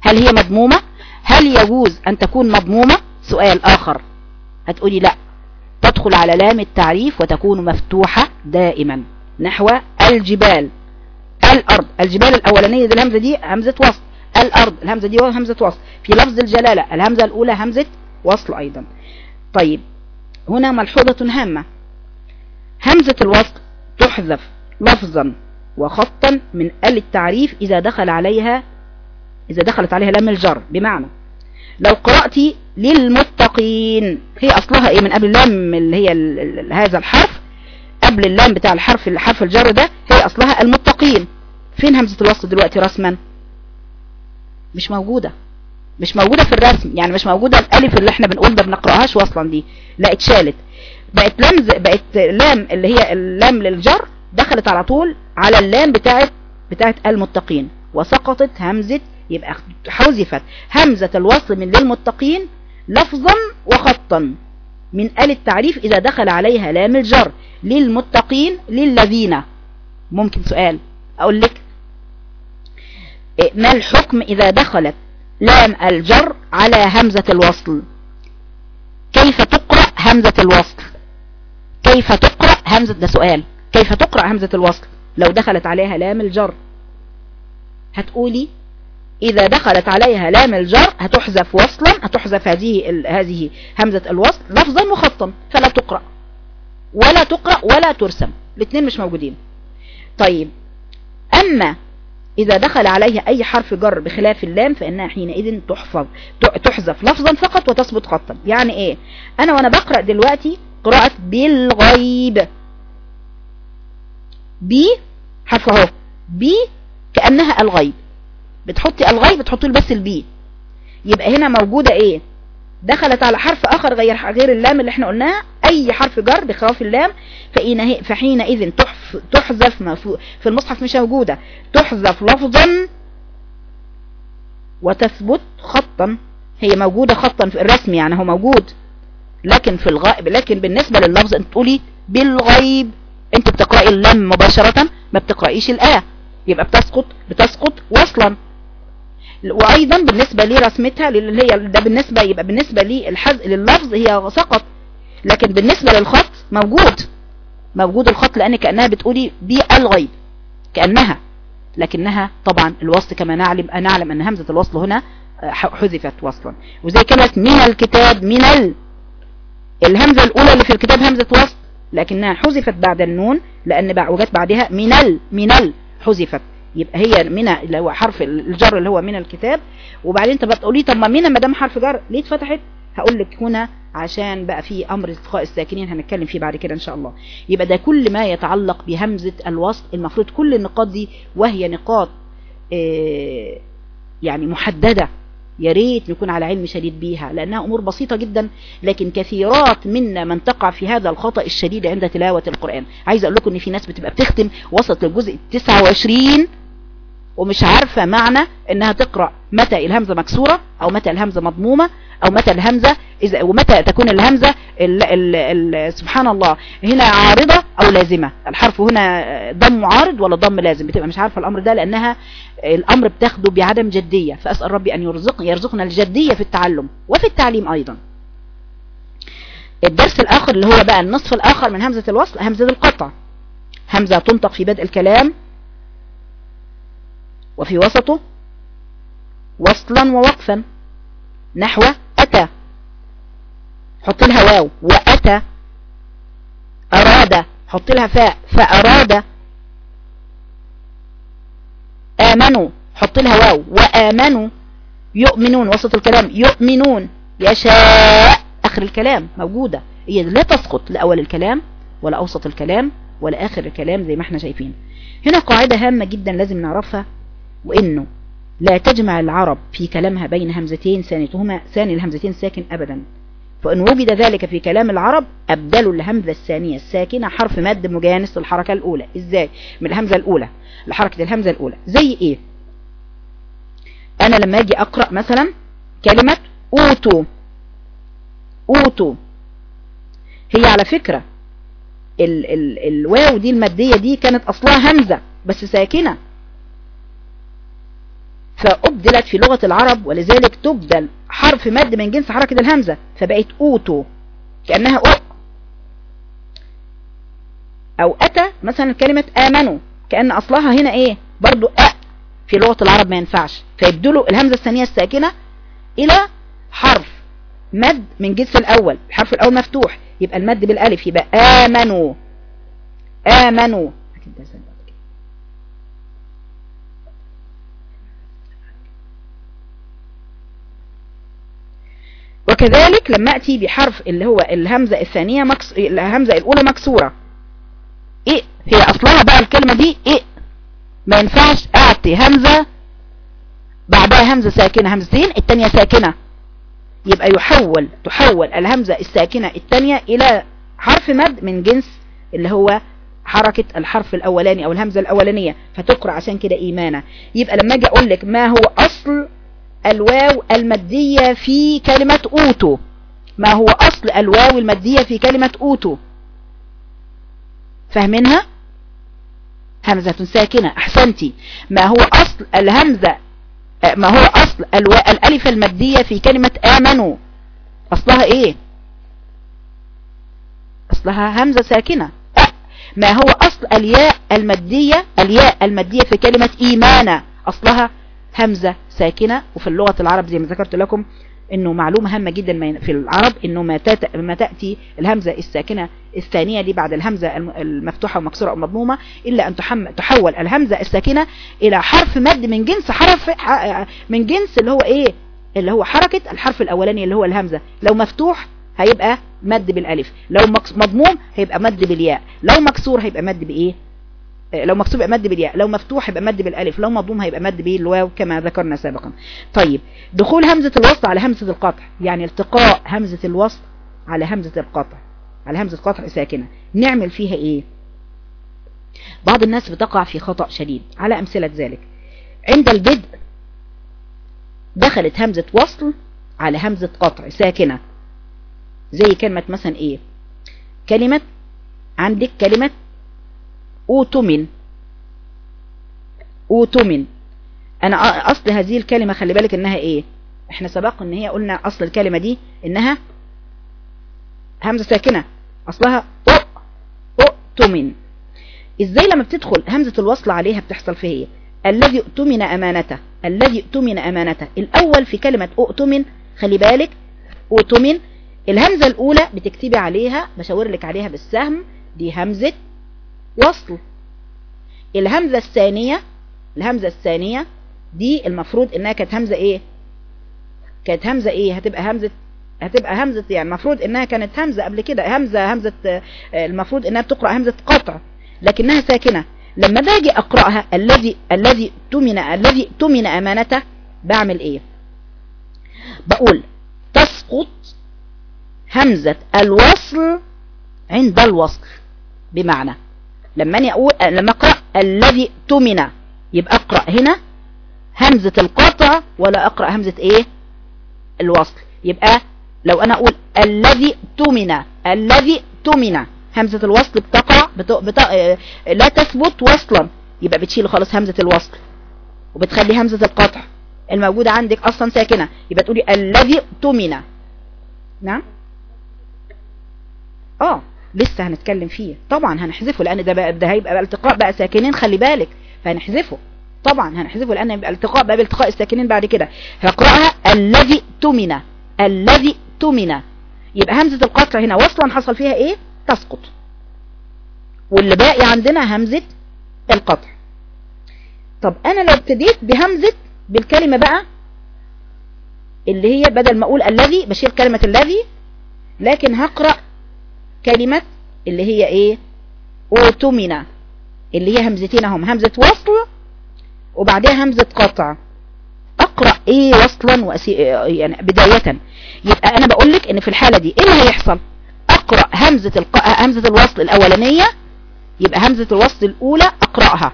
هل هي مضمومة؟ هل يجوز أن تكون مضمومة؟ سؤال آخر. هتقولي لا. تدخل على لام التعريف وتكون مفتوحة دائما. نحو الجبال. الأرض. الجبال الأولانية دي الهمزة دي همزة وصل. الأرض. الهمزة دي همزة وصل. في لفظ الجلالة. الهمزة الأولى همزة وصل أيضا. طيب. هنا ملحوظة هامة. همزة الوصل تحذف لفظا وخطا من ال التعريف إذا دخل عليها إذا دخلت عليها لام الجر. بمعنى لو قرأت للمتقين هي أصلها إيه من قبل اللام اللي هي هذا الحرف؟ قبل اللام بتاع الحرف الحرف الجر ده هي أصلها المتقين. فين همزة الوصل دلوقتي رسما؟ مش موجودة. مش موجودة في الرسم. يعني مش موجودة الألف اللي إحنا بنقول ده بنقرأهاش وصلا دي. لا اتشالت. بقت لام بقت لام اللي هي اللام للجر دخلت على طول على اللام بتاعت بتاعت المتقين. وسقطت همزة يبقى حذفت همزة الوصل من للمتقين لفظا وخطا. من آل التعريف إذا دخل عليها لام الجر. للمتقين للذين. ممكن سؤال أقول لك؟ إيه، ما الحكم إذا دخلت لام الجر على همزة الوصل؟ كيف تقرأ همزة الوصل؟ كيف تقرأ همزة ده سؤال. كيف تقرأ همزة الوصل؟ لو دخلت عليها لام الجر. هتقولي إذا دخلت عليها لام الجر هتحذف وصلا هتحذف هذه هذه همزة الوصل لفظا مخطا فلا تقرأ ولا تقرأ ولا ترسم. الاثنين مش موجودين. طيب أما إذا دخل عليها أي حرف جر بخلاف اللام فإنها حينئذ تحفظ تحذف لفظا فقط وتثبت خطا. يعني إيه؟ أنا وأنا بقرأ دلوقتي قراءة بالغيب. بي حرف اهو. بي كأنها الغيب. بتحطي الغيب بتحطي بس البي يبقى هنا موجودة إيه؟ دخلت على حرف آخر غير غير اللام اللي إحنا قلناها. أي حرف جر بخلاف اللام. فحينئذ تحذف في المصحف مش موجودة. تحذف لفظا وتثبت خطا. هي موجودة خطا في الرسم يعني هو موجود. لكن في الغائب لكن بالنسبة لللفظ أنت تقولي بالغيب. أنت بتقرأي اللام مباشرة ما بتقرأيش الآية يبقى بتسقط بتسقط وصلا. وأيضا بالنسبة لرسمتها اللي هي ده بالنسبة يبقى بالنسبة للحز لللفظ هي سقط. لكن بالنسبة للخط موجود. موجود الخط لأن كأنها بتقولي دي الغيب كأنها. لكنها طبعا الوصل كما نعلم نعلم أن همزة الوصل هنا حذفت وصلا. وزي كلمة من الكتاب من ال الهمزة الأولى اللي في الكتاب همزة وصل لكنها حذفت بعد النون لأن وجت بعدها من ال من ال حذفت. يبقى هي من اللي هو حرف الجر اللي هو من الكتاب. وبعدين انت بتقولي طب ما من ما دام حرف جر ليه اتفتحت؟ هقول لك هنا عشان بقى في أمر إلتقاء الساكنين هنتكلم فيه بعد كده إن شاء الله. يبقى ده كل ما يتعلق بهمزة الوصل المفروض كل النقاط دي وهي نقاط آه يعني محددة. يا ريت نكون على علم شديد بيها لأنها أمور بسيطة جدا لكن كثيرات منا من تقع في هذا الخطأ الشديد عند تلاوة القرآن. عايز أقول لكم إن في ناس بتبقى بتختم وسط الجزء 29 ومش عارفة معنى إنها تقرأ متى الهمزة مكسورة أو متى الهمزة مضمومة أو متى الهمزة إذا ومتى تكون الهمزة ال ال ال سبحان الله هنا عارضة أو لازمة. الحرف هنا ضم عارض ولا ضم لازم؟ بتبقى مش عارفة الأمر ده لأنها الأمر بتاخده بعدم جدية. فأسأل ربي أن يرزق يرزقنا الجدية في التعلم وفي التعليم أيضا. الدرس الآخر اللي هو بقى النصف الآخر من همزة الوصل همزة القطع. همزة تنطق في بدء الكلام وفي وسطه وصلا ووقفا نحو أتى. حط لها واو. وأتى. أراد. حط لها فاء. فأراد. آمنوا. حط لها واو. وآمنوا. يؤمنون. وسط الكلام. يؤمنون. يشاء. آخر الكلام. موجودة. هي لا تسقط لأول الكلام ولا أوسط الكلام ولا آخر الكلام زي ما إحنا شايفين. هنا قاعدة هامة جدا لازم نعرفها. وإنه لا تجمع العرب في كلامها بين همزتين ثانيتهما ثاني الهمزتين ساكن أبدا. فإن وجد ذلك في كلام العرب أبدلوا الهمزة الثانية الساكنة حرف مد مجانس للحركة الأولى. إزاي؟ من الهمزة الأولى لحركة الهمزة الأولى. زي إيه؟ أنا لما أجي أقرأ مثلا كلمة أوتو. أوتو. هي على فكرة ال ال الواو دي المدية دي كانت أصلها همزة بس ساكنة. فأبدلت في لغة العرب ولذلك تبدل حرف مد من جنس حركة الهمزة فبقت أوتو كأنها أو. أو أتى مثلا كلمة آمنوا كأن أصلها هنا إيه؟ برضو أ في لغة العرب ما ينفعش. فيبدلوا الهمزة الثانية الساكنة إلى حرف مد من جنس الأول الحرف الأول مفتوح يبقى المد بالألف يبقى آمنوا. آمنوا. وكذلك لما أتي بحرف اللي هو الهمزة الثانية مكس... الهمزة الأولى مكسورة. إيه هي أصلها بقى الكلمة دي إيه؟ ما ينفعش أعطي همزة بعدها همزة ساكنة همزتين التانية ساكنة. يبقى يحول تحول الهمزة الساكنة التانية إلى حرف مد من جنس اللي هو حركة الحرف الأولاني أو الهمزة الأولانية فتقرأ عشان كده إيمانا. يبقى لما أجي أقول لك ما هو أصل الواو المادية في كلمة أوتو. ما هو أصل الواو المادية في كلمة أوتو؟ فاهمينها؟ همزة ساكنة أحسنتي ما هو أصل الهمزة ما هو أصل الألف المادية في كلمة آمنوا؟ أصلها إيه؟ أصلها همزة ساكنة. ما هو أصل الياء المادية الياء المادية في كلمة إيمانا؟ أصلها همزة ساكنة وفي اللغة العرب زي ما ذكرت لكم إنه معلومة هامة جدا في العرب إنه ما, تأتي الهمزة الساكنة الثانية دي بعد الهمزة المفتوحة ومكسورة أو إلا أن تحول الهمزة الساكنة إلى حرف مد من جنس حرف من جنس اللي هو إيه؟ اللي هو حركة الحرف الأولاني اللي هو الهمزة. لو مفتوح هيبقى مد بالألف لو مضموم هيبقى مد بالياء لو مكسور هيبقى مد بإيه؟ لو مكتوب يبقى مد بالياء لو مفتوح يبقى مد بالالف لو مضموم هيبقى مد بالواو كما ذكرنا سابقا. طيب دخول همزة الوصل على همزة القطع يعني التقاء همزة الوصل على همزة القطع على همزة قطع ساكنة. نعمل فيها إيه؟ بعض الناس بتقع في خطأ شديد. على أمثلة ذلك. عند البدء دخلت همزة وصل على همزة قطع ساكنة. زي كلمة مثلا إيه؟ كلمة عندك كلمة أوتمن أوتمن أنا أصل هذه الكلمة خلي بالك إنها إيه؟ إحنا سبق إن هي قلنا أصل الكلمة دي إنها همزة ساكنة. أصلها أو اؤتمن إزاي لما بتدخل همزة الوصل عليها بتحصل فيها إيه؟ الذي أؤتمن أمانته. الذي أؤتمن أمانته. الأول في كلمة أؤتمن خلي بالك اؤتمن الهمزة الأولى بتكتبي عليها بشاور لك عليها بالسهم دي همزة وصل. الهمزة الثانية الهمزة الثانية دي المفروض إنها كانت همزة إيه؟ كانت همزة إيه؟ هتبقى همزة هتبقى همزة يعني المفروض إنها كانت همزة قبل كده همزة همزة المفروض إنها بتقرأ همزة قطع لكنها ساكنة. لما باجي أقرأها الذي الذي تمن الذي تمن أمانته بعمل إيه؟ بقول تسقط همزة الوصل عند الوصل بمعنى لما أني أقول لما أقرأ الذي تمن. يبقى أقرأ هنا همزة القطع ولا أقرأ همزة إيه؟ الوصل. يبقى لو أنا أقول الذي تمن الذي تمن. همزة الوصل بتقع بت... بت... لا تثبت وصلا. يبقى بتشيل خالص همزة الوصل. وبتخلي همزة القطع الموجودة عندك أصلا ساكنة. يبقى تقولي الذي تمن. نعم؟ آه. لسه هنتكلم فيه. طبعا هنحذفه لأن ده بقى ده هيبقى التقاء بقى ساكنين خلي بالك. فهنحذفه. طبعا هنحذفه لأن يبقى التقاء بقى بالتقاء الساكنين بعد كده. هقراها الذي تمن. الذي تمن. يبقى همزة القطع هنا وصلا حصل فيها إيه؟ تسقط. واللي باقي عندنا همزة القطع. طب أنا لو ابتديت بهمزة بالكلمة بقى اللي هي بدل ما أقول الذي بشيل كلمة الذي لكن هقرأ كلمة اللي هي إيه؟ اوتمنا اللي هي همزتين هم همزة وصل وبعدها همزة قطع. أقرأ إيه وصلا وأسي... يعني بداية. يبقى أنا بقول لك إن في الحالة دي إيه اللي هيحصل؟ أقرأ همزة الق... همزة الوصل الأولانية يبقى همزة الوصل الأولى أقرأها.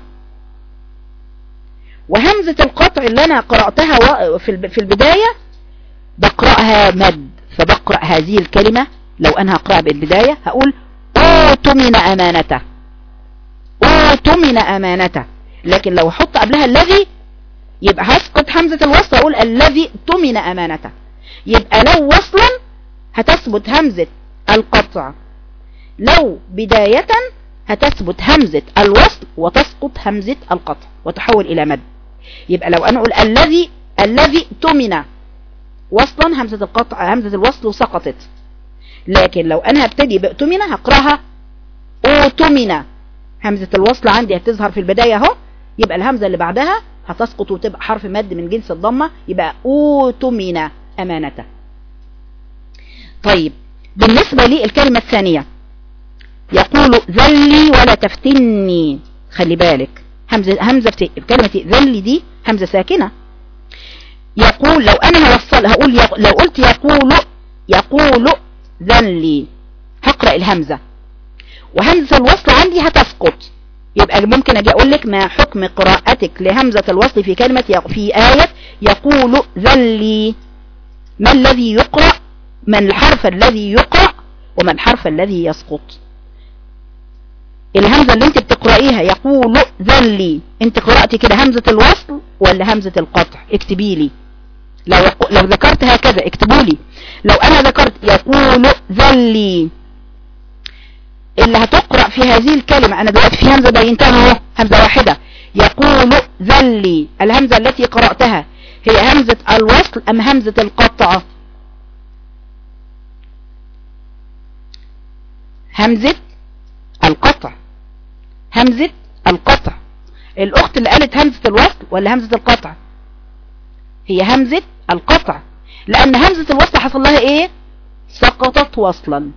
وهمزة القطع اللي أنا قرأتها في البداية بقرأها مد. فبقرأ هذه الكلمة لو أنا هقرأها بالبداية هقول أوتمن أمانته. أوتمن أمانته. لكن لو أحط قبلها الذي يبقى هسقط همزة الوصل أقول الذي تمن أمانته. يبقى لو وصلا هتثبت همزة القطع. لو بداية هتثبت همزة الوصل وتسقط همزة القطع وتحول إلى مد. يبقى لو أنا أقول الذي الذي تمن وصلا همزة القطع همزة الوصل وسقطت لكن لو أنا هبتدي بأتمنة هقرأها. أوتمنة همزة الوصل عندي هتظهر في البداية أهو. يبقى الهمزة اللي بعدها هتسقط وتبقى حرف مد من جنس الضمة. يبقى أوتمنة أمانة. طيب بالنسبة لي الكلمة الثانية. يقول ذلي ولا تفتني. خلي بالك. همزة, همزة كلمة ذلي دي همزة ساكنة. يقول لو أنا هوصل هقول. لو قلت يقول يقول ذلي. هقرأ الهمزة. وهمزة الوصل عندي هتسقط. يبقى ممكن أجي أقول لك ما حكم قراءتك لهمزة الوصل في كلمة في آية يقول ذلي. ما الذي يقرأ؟ ما الحرف الذي يقرأ؟ وما الحرف الذي يسقط. الهمزة اللي انت بتقرأيها يقول ذلي. انت قرأتي كده همزة الوصل ولا همزة القطع؟ اكتبي لي. لو, لو ذكرت هكذا اكتبوا لي. لو أنا ذكرت يقول ذلي. اللي هتقرأ في هذه الكلمة أنا دلوقتي في همزة بينتها أهو همزة واحدة. يقول ذلي الهمزة التي قرأتها هي همزة الوصل أم همزة القطع؟ همزة القطع. همزة القطع. الأخت اللي قالت همزة الوصل ولا همزة القطع؟ هي همزة القطع. لأن همزة الوصل حصل لها إيه؟ سقطت وصلا.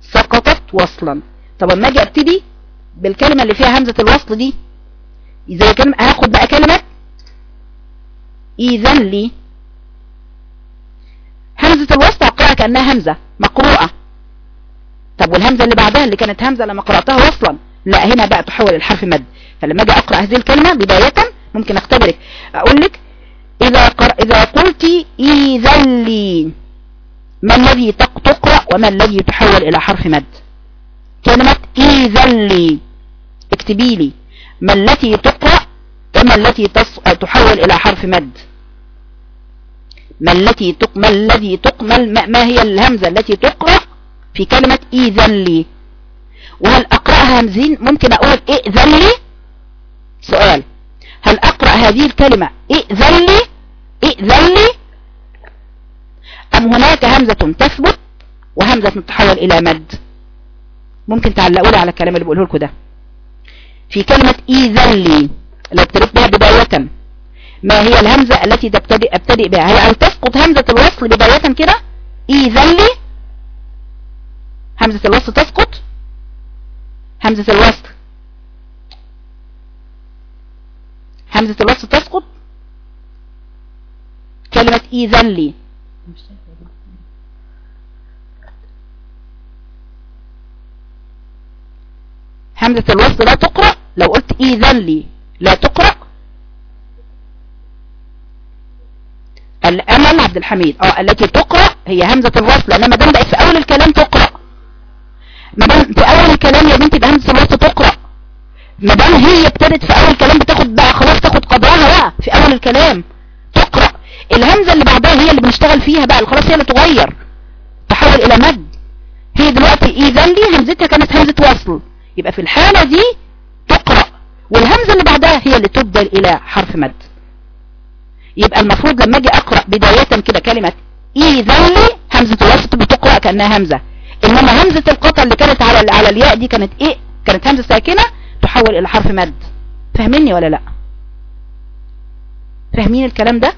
سقطت وصلا. طب أما أجي ابتدي بالكلمة اللي فيها همزة الوصل دي؟ زي كلمة هاخد بقى كلمة. إذن لي. همزة الوسط أقرأها كأنها همزة مقروءة. طب والهمزة اللي بعدها اللي كانت همزة لما قرأتها وصلا؟ لا هنا بقى تحول الحرف مد. فلما أجي أقرأ هذه الكلمة بداية ممكن أختبرك. أقول لك إذا, قر... إذا قلت إذن لي ما الذي تقرأ وما الذي تحول إلى حرف مد؟ كلمة إذن لي. اكتبي لي. ما التي تقرأ وما التي تص... تحول إلى حرف مد؟ ما التي تق... ما الذي تقمل ما... ما هي الهمزة التي تقرأ في كلمة إذن لي؟ وهل أقرأها همزين ممكن أقول إذن لي؟ سؤال. هل أقرأ هذه الكلمة إذن لي إذن لي أم هناك همزة تثبت وهمزة تتحول إلى مد. ممكن تعلقوا لي على الكلام اللي بقوله لكم ده. في كلمة إذن لي لو ابتديت بها بداية. ما هي الهمزة التي تبتدئ أبتدئ بها؟ هل تسقط همزة الوصل بداية كده؟ إذن لي همزة الوصل تسقط. همزة الوصل. همزة الوصل تسقط. كلمة إذن لي همزة الوصل لا تقرأ. لو قلت إذن لي لا تقرأ. الأمل عبد الحميد. آه التي تقرأ هي همزة الوصل. انما دام بقت في أول الكلام تقرأ. ما دام في أول الكلام يا بنتي بهمزة الوصل تقرأ. ما دام هي ابتدت في أول الكلام بتاخد بقى خلاص تاخد قدرها بقى في أول الكلام. تقرأ. الهمزة اللي بعدها هي اللي بنشتغل فيها بقى. خلاص هي اللي تغير. تحول إلى مد. هي دلوقتي اذا لي همزتها كانت همزة وصل. يبقى في الحالة دي تقرأ والهمزة اللي بعدها هي اللي تبدل إلى حرف مد. يبقى المفروض لما أجي أقرأ بداية كده كلمة اذا لي همزة الوسط بتقرأ كأنها همزة. إنما همزة القطع اللي كانت على على الياء دي كانت إيه؟ كانت همزة ساكنة تحول إلى حرف مد. فاهميني ولا لأ؟ فاهمين الكلام ده؟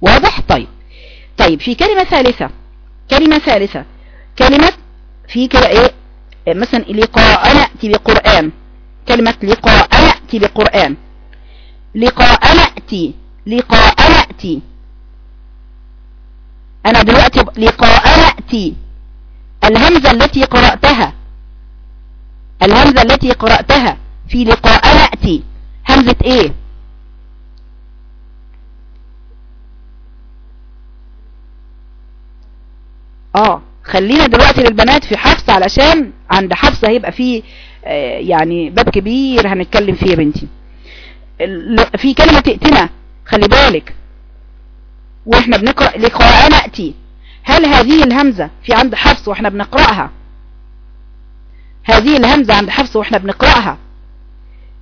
واضح؟ طيب. طيب في كلمة ثالثة. كلمة ثالثة. كلمة في كده إيه؟ مثلا لقاء نأتي بقرآن. كلمة لقاء نأتي بقرآن. لقاء نأتي لقاء نأتي أنا دلوقتي لقاء نأتي الهمزة التي قرأتها. الهمزة التي قرأتها في لقاء نأتي همزة إيه؟ آه خلينا دلوقتي للبنات في حفص علشان عند حفص هيبقى فيه آه يعني باب كبير هنتكلم فيه يا بنتي. في كلمة ائتنا خلي بالك. وإحنا بنقرأ لقاء نأتي. هل هذه الهمزة في عند حفص وإحنا بنقرأها؟ هذه الهمزة عند حفص وإحنا بنقرأها.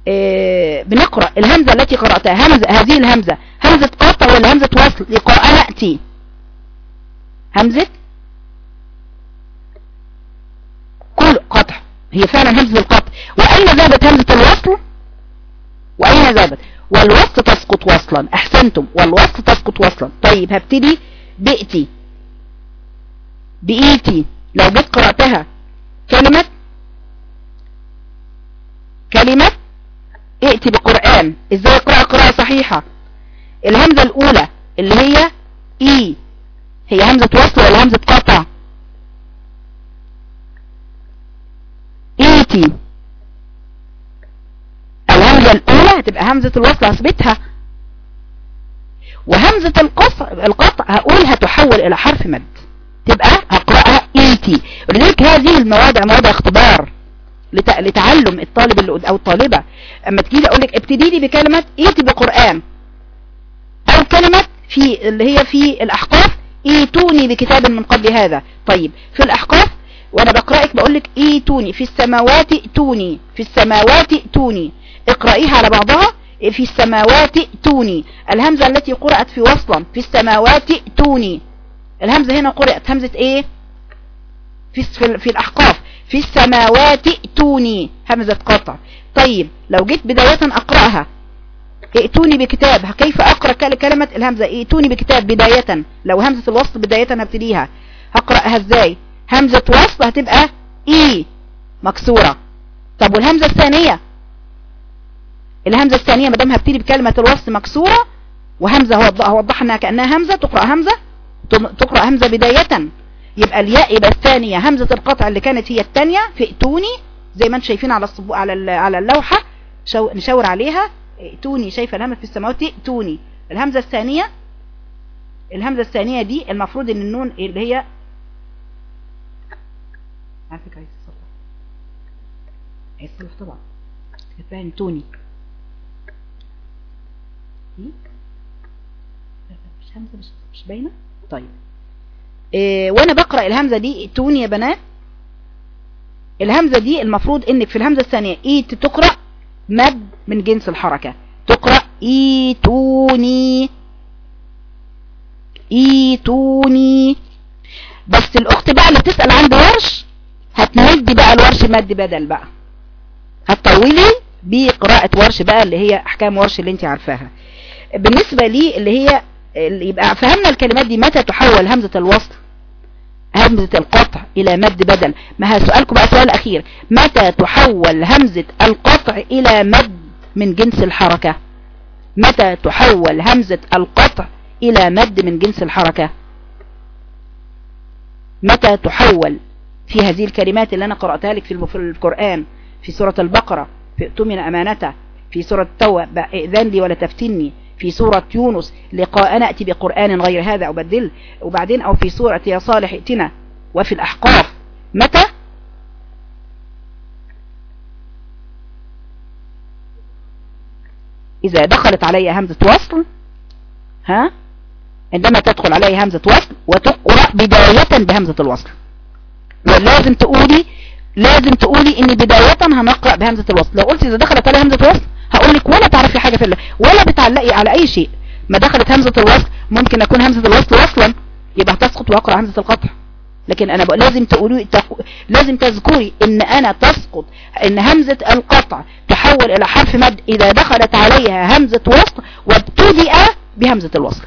آه بنقرأ الهمزة التي قرأتها. همزة هذه الهمزة. همزة قطع ولا همزة وصل؟ لقاء نأتي. همزة كل قطع هي فعلا همزة القطع. وأين ذهبت همزة الوصل؟ وأين ذهبت والوصل تسقط وصلا. أحسنتم. والوصل تسقط وصلا. طيب هبتدي بئتي. بإيتي لو جيت قرأتها. كلمة؟ كلمة؟ ائتي بقرآن. إزاي أقرأ؟ قراءة صحيحة. الهمزة الأولى اللي هي إي. هي همزة وصل ولا همزة قطع؟ ايتي الهمزة الأولى هتبقى همزة الوصل هثبتها. وهمزة القطع القطع هقول هتحول إلى حرف مد. تبقى هقرأها إيتي. ولذلك هذه المواضع مواضع اختبار لتعلم الطالب اللي أو الطالبة. أما تجي أقول لك ابتدي لي بكلمة إيتي بقرآن. أو كلمة في اللي هي في الأحقاف إيتوني بكتاب من قبل هذا. طيب في الأحقاف وأنا بقرأك بقول لك ايتوني في السماوات ائتوني في السماوات ائتوني. اقرأيها على بعضها. في السماوات ائتوني. الهمزة التي قرأت في وصلا في السماوات ائتوني. الهمزة هنا قرأت همزة إيه؟ في, في, في الأحقاف. في السماوات ائتوني. همزة قطع. طيب لو جيت بداية أقرأها. ائتوني بكتاب. كيف أقرأ كلمة الهمزة؟ ائتوني بكتاب بداية. لو همزة الوصل بداية هبتديها هقرأها إزاي؟ همزة وصل هتبقى اي مكسورة. طب والهمزة الثانية؟ الهمزة الثانية مدام هبتدي بكلمة الوصل مكسورة وهمزة هوضحها انها كأنها همزة تقرأ همزة تقرأ همزة بداية. يبقى الياء يبقى الثانية همزة القطع اللي كانت هي الثانية في ائتوني زي ما أنتم شايفين على الصبو على على اللوحة شو نشاور عليها. ائتوني شايفة الهمزة في السماوات ائتوني الهمزة الثانية؟ الهمزة الثانية دي المفروض إن النون اللي هي على فكرة عايز تصلح عايز تصلح طبعا كتبان توني مش همزة مش, مش باينة. طيب. إيه وأنا بقرأ الهمزة دي توني يا بنات. الهمزة دي المفروض انك في الهمزة الثانية إي تقرأ مد من جنس الحركة. تقرأ ايتوني ايتوني بس الأخت بقى اللي بتسأل عند ورش هتمدي بقى الورش مد بدل بقى. هتطولي بقراءة ورش بقى اللي هي أحكام ورش اللي انت عارفاها. بالنسبة لي اللي هي اللي يبقى فهمنا الكلمات دي متى تحول همزة الوصل همزة القطع إلى مد بدل؟ ما ها سؤالكم بقى سؤال أخير. متى تحول همزة القطع إلى مد من جنس الحركة؟ متى تحول همزة القطع إلى مد من جنس الحركة؟ متى تحول في هذه الكلمات اللي أنا قرأتها لك في القرآن في سورة البقرة في اؤتمن أمانته في سورة التوبة ائذن لي ولا تفتني. في سورة يونس لقاء نأتي بقرآن غير هذا أو بدل وبعدين أو في سورة يا صالح ائتنا. وفي الأحقاف. متى؟ إذا دخلت علي همزة وصل ها؟ عندما تدخل علي همزة وصل وتقرأ بداية بهمزة الوصل. ولازم تقولي لازم تقولي إن بداية هنقرأ بهمزة الوصل. لو قلت إذا دخلت علي همزة وصل هقول لك ولا تعرفي حاجة في الله ولا بتعلقي على أي شيء. ما دخلت همزة الوصل ممكن أكون همزة الوصل وصلا يبقى هتسقط وأقرأ همزة القطع. لكن أنا لازم تقولي تق... لازم تذكري إن أنا تسقط إن همزة القطع تحول إلى حرف مد إذا دخلت عليها همزة وصل وابتدئ بهمزة الوصل.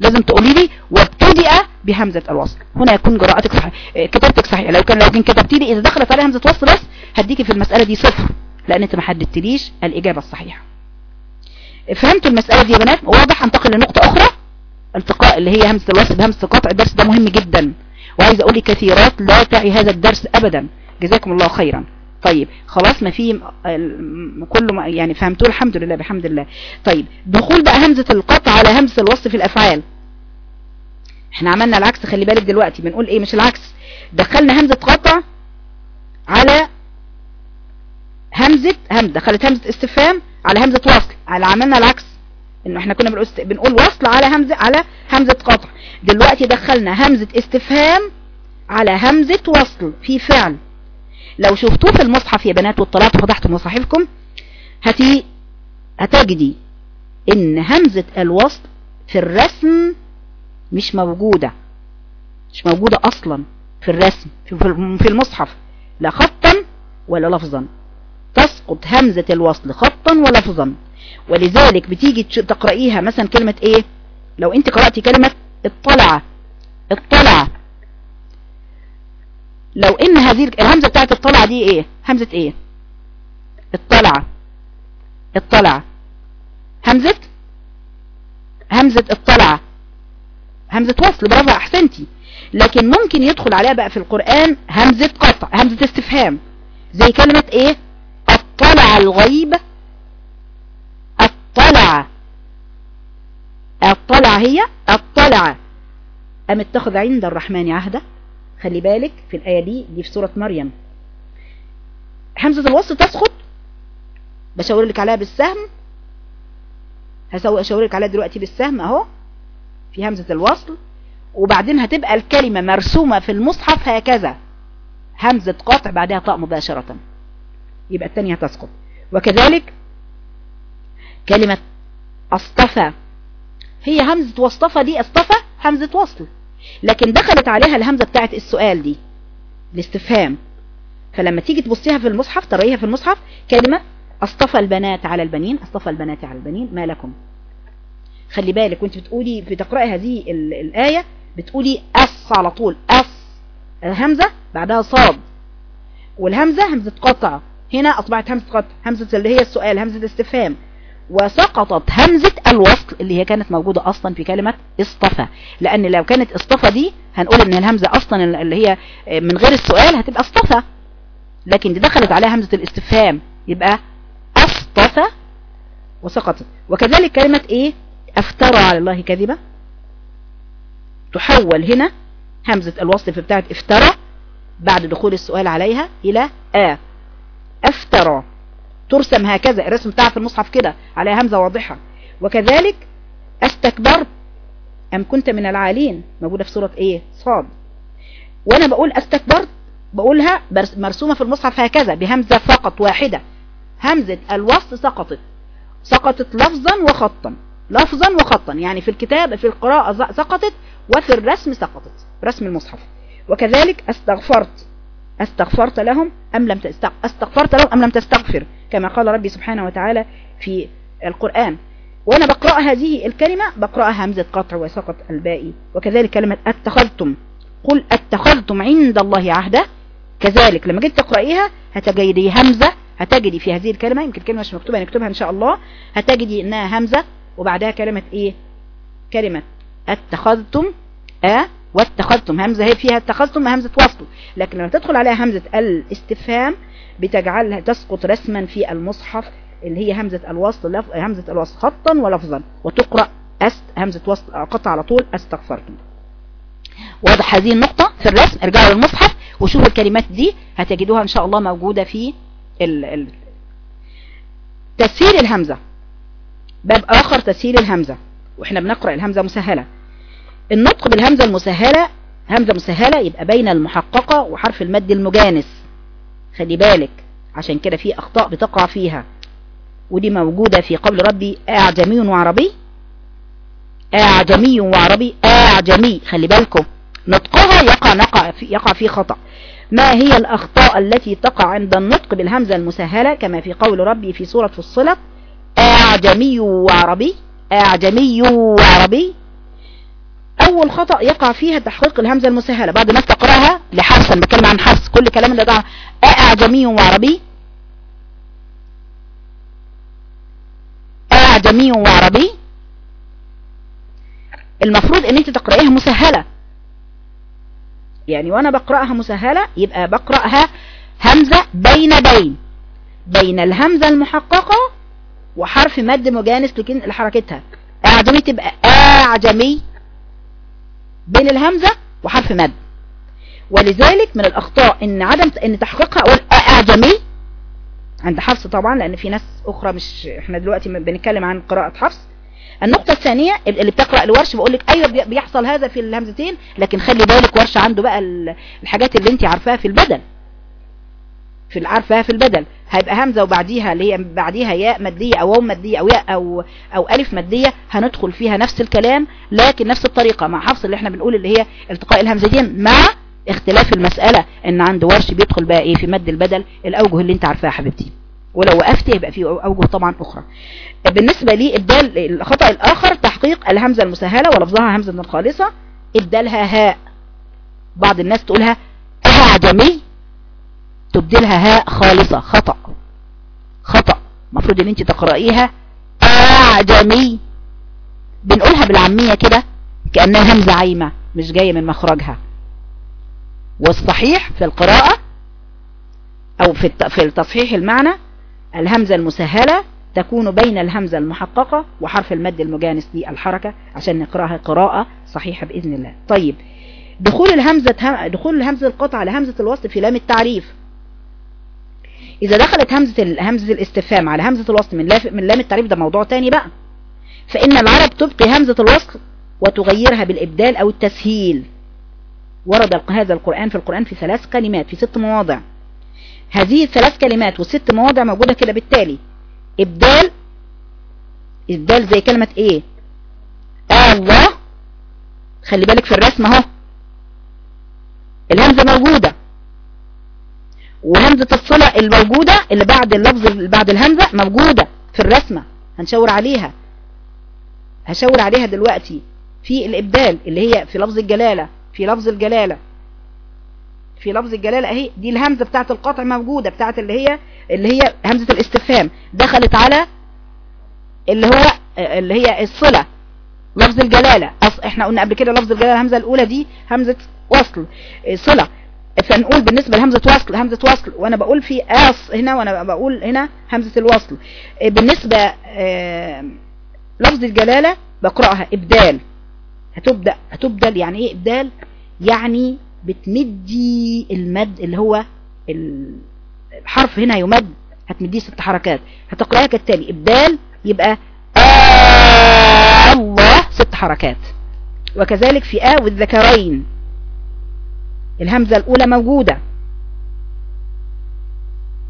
لازم تقولي لي وابتدئ بهمزة الوصل. هنا يكون قراءتك صحيح. كتابتك صحيحه لو كان لو كان كتبتي لي إذا دخلت عليها همزة وصل بس هديكي في المسألة دي صفر لأن أنت ما حددتليش الإجابة الصحيحة. فهمت المسألة دي يا بنات؟ واضح؟ أنتقل لنقطة أخرى. التقاء اللي هي همزة الوصل بهمزة القطع الدرس ده مهم جدا. وعايز أقول كثيرات لا تعي هذا الدرس ابدا. جزاكم الله خيرا. طيب خلاص ما في كله ما يعني فهمتوه الحمد لله بحمد الله. طيب دخول بقى همزة القطع على همزة الوصل في الأفعال. إحنا عملنا العكس خلي بالك دلوقتي بنقول إيه؟ مش العكس. دخلنا همزة قطع على همزة همزة دخلت همزة استفهام على همزة وصل. على عملنا العكس إنه إحنا كنا بنقول وصل على همزة على همزة قطع. دلوقتي دخلنا همزة استفهام على همزة وصل في فعل. لو شفتوه في المصحف يا بنات واطلعتوا فتحتوا مصاحفكم هتي هتجدي إن همزة الوصل في الرسم مش موجودة مش موجودة أصلا في الرسم في المصحف لا خطا ولا لفظا. تسقط همزة الوصل خطا ولفظا ولذلك بتيجي تقرأيها مثلا كلمة إيه؟ لو أنت قرأتي كلمة اطلع اطلع. لو إن هذه الهمزة بتاعت اطلع دي إيه؟ همزة إيه؟ اطلع اطلع همزة؟ همزة اطلع همزة وصل برافو أحسنتي. لكن ممكن يدخل عليها بقى في القرآن همزة قطع همزة استفهام. زي كلمة إيه؟ اطلع الغيب. اطلع اطلع هي اطلع أم اتخذ عند الرحمن عهدا؟ خلي بالك في الآية دي دي في سورة مريم. همزة الوصل تسقط بشاور لك عليها بالسهم. هسوي اشاور لك عليها دلوقتي بالسهم أهو. في همزة الوصل وبعدين هتبقى الكلمة مرسومة في المصحف هكذا. همزة قطع بعدها طاء مباشرة. يبقى الثانية تسقط. وكذلك كلمة أصطفى. هي همزة واصطفى دي أصطفى همزة وصل. لكن دخلت عليها الهمزة بتاعت السؤال دي الاستفهام. فلما تيجي تبصيها في المصحف تريها في المصحف كلمة أصطفى البنات على البنين أصطفى البنات على البنين ما لكم؟ خلي بالك وانت بتقولي بتقرأي هذه الآية بتقولي أس على طول أس الهمزة بعدها صاد. والهمزة همزة قطع. هنا أصبحت همزة قطع همزة اللي هي السؤال همزة الاستفهام. وسقطت همزة الوصل اللي هي كانت موجودة أصلا في كلمة اصطفى. لأن لو كانت اصطفى دي هنقول إن الهمزة أصلا اللي هي من غير السؤال هتبقى اصطفى. لكن دي دخلت عليها همزة الاستفهام يبقى أصطفى وسقطت. وكذلك كلمة إيه؟ أفترى على الله كذبة. تحول هنا همزة الوصل في بتاعت افترى بعد دخول السؤال عليها إلى آ. أفترى. ترسم هكذا الرسم بتاع في المصحف كده عليها همزة واضحة. وكذلك أستكبرت أم كنت من العالين؟ موجودة في سورة إيه؟ صاد. وأنا بقول أستكبرت بقولها مرسومة في المصحف هكذا بهمزة فقط واحدة. همزة الوصل سقطت. سقطت لفظا وخطا. لفظا وخطا يعني في الكتاب في القراءة سقطت وفي الرسم سقطت رسم المصحف. وكذلك أستغفرت. أستغفرت لهم أم لم أستغفرت لهم أم لم تستغفر. كما قال ربي سبحانه وتعالى في القرآن. وأنا بقرأ هذه الكلمة بقرأها همزة قطع وسقط الباقي وكذلك كلمة أتخذتم. قل أتخذتم عند الله عهدا. كذلك لما جيت تقرأيها هتجدي همزة هتجدي في هذه الكلمة يمكن كلمة مش مكتوبة نكتبها إن شاء الله هتجدي إنها همزة وبعدها كلمة إيه؟ كلمة أتخذتم أ واتخذتم. همزة هي فيها أتخذتم همزة وصل. لكن لما تدخل عليها همزة الاستفهام بتجعلها تسقط رسما في المصحف اللي هي همزة الوصل لف... همزة الوصل خطا ولفظا. وتقرأ أست همزة وصل قطع على طول استغفرتم واضح هذه النقطة في الرسم؟ ارجعوا للمصحف وشوفوا الكلمات دي هتجدوها إن شاء الله موجودة في ال... ال... تسهيل الهمزة. باب آخر تسهيل الهمزة. وإحنا بنقرأ الهمزة مسهلة. النطق بالهمزة المسهلة همزة مسهلة يبقى بين المحققة وحرف المد المجانس. خلي بالك عشان كده في أخطاء بتقع فيها. ودي موجودة في قول ربي أعجمي وعربي. أعجمي وعربي أعجمي خلي بالكم. نطقها يقع نقع في يقع فيه خطأ. ما هي الأخطاء التي تقع عند النطق بالهمزة المسهلة؟ كما في قول ربي في سورة فصلت أعجمي وعربي أعجمي وعربي. أول خطأ يقع فيها تحقيق الهمزة المسهلة. بعد ما تقرأها لحفصا بكلم عن حفص. كل كلام اللي ضع أعجمي وعربي. أعجمي وعربي. المفروض إن أنت تقرأيها مسهلة. يعني وأنا بقرأها مسهلة يبقى بقرأها همزة بين بين. بين الهمزة المحققة وحرف مد مجانس لحركتها. اعجمي تبقى اعجمي بين الهمزة وحرف مد. ولذلك من الأخطاء إن عدم إن تحقيقها أقول اعجمي عند حفص طبعا لأن في ناس أخرى مش إحنا دلوقتي بنتكلم عن قراءة حفص. النقطة الثانية اللي بتقرأ الورش بقول لك أيوه بيحصل هذا في الهمزتين لكن خلي بالك ورش عنده بقى الحاجات اللي أنت عارفاها في البدل في عارفاها في البدل. هيبقى همزة وبعديها اللي هي بعديها ياء مادية أو واو مادية أو ياء أو أو ألف مادية هندخل فيها نفس الكلام لكن نفس الطريقة مع حفص اللي إحنا بنقول اللي هي التقاء الهمزتين مع اختلاف المسألة. إن عند ورش بيدخل بقى إيه؟ في مد البدل الأوجه اللي أنت عارفاها حبيبتي. ولو وقفت يبقى في أوجه طبعا أخرى. بالنسبة لي ابدال الخطأ الآخر تحقيق الهمزة المسهلة ولفظها همزة خالصة. ابدالها هاء. بعض الناس تقولها اعجمي تبدلها هاء خالصة خطأ خطأ. مفروض إن أنت تقرأيها. أعجمي. بنقولها بالعامية كده كأنها همزة عايمة مش جاية من مخرجها. والصحيح في القراءة أو في في التصحيح المعنى الهمزة المسهلة تكون بين الهمزة المحققة وحرف المد المجانس دي الحركة عشان نقرأها قراءة صحيحة بإذن الله. طيب دخول الهمزة دخول الهمزة القطع على همزة الوصل في لام التعريف. إذا دخلت همزة همزة الاستفهام على همزة الوصل من من لام التعريف ده موضوع تاني بقى. فإن العرب تبقي همزة الوصل وتغيرها بالإبدال أو التسهيل. ورد هذا القرآن في القرآن في ثلاث كلمات في ست مواضع. هذه الثلاث كلمات والست مواضع موجودة كده بالتالي. إبدال إبدال زي كلمة إيه؟ الله. خلي بالك في الرسم أهو. الهمزة موجودة. وهمزة الصلة الموجودة اللي بعد اللفظ اللي بعد الهمزة موجودة في الرسمة. هنشاور عليها. هشاور عليها دلوقتي في الإبدال اللي هي في لفظ الجلالة في لفظ الجلالة. في لفظ الجلالة أهي دي الهمزة بتاعت القطع موجودة بتاعت اللي هي اللي هي همزة الاستفهام. دخلت على اللي هو اللي هي الصلة لفظ الجلالة. إحنا قلنا قبل كده لفظ الجلالة الهمزة الأولى دي همزة وصل. صلة. فنقول بالنسبة لهمزة وصل همزة وصل وأنا بقول في آص هنا وأنا بقول هنا همزة الوصل. بالنسبة لفظ الجلالة بقرأها إبدال. هتبدأ هتبدل يعني إيه إبدال؟ يعني بتمدي المد اللي هو الحرف هنا يمد هتمديه ست حركات. هتقرأها كالتالي إبدال يبقى الله ست حركات. وكذلك في آ والذكرين. الهمزة الأولى موجودة.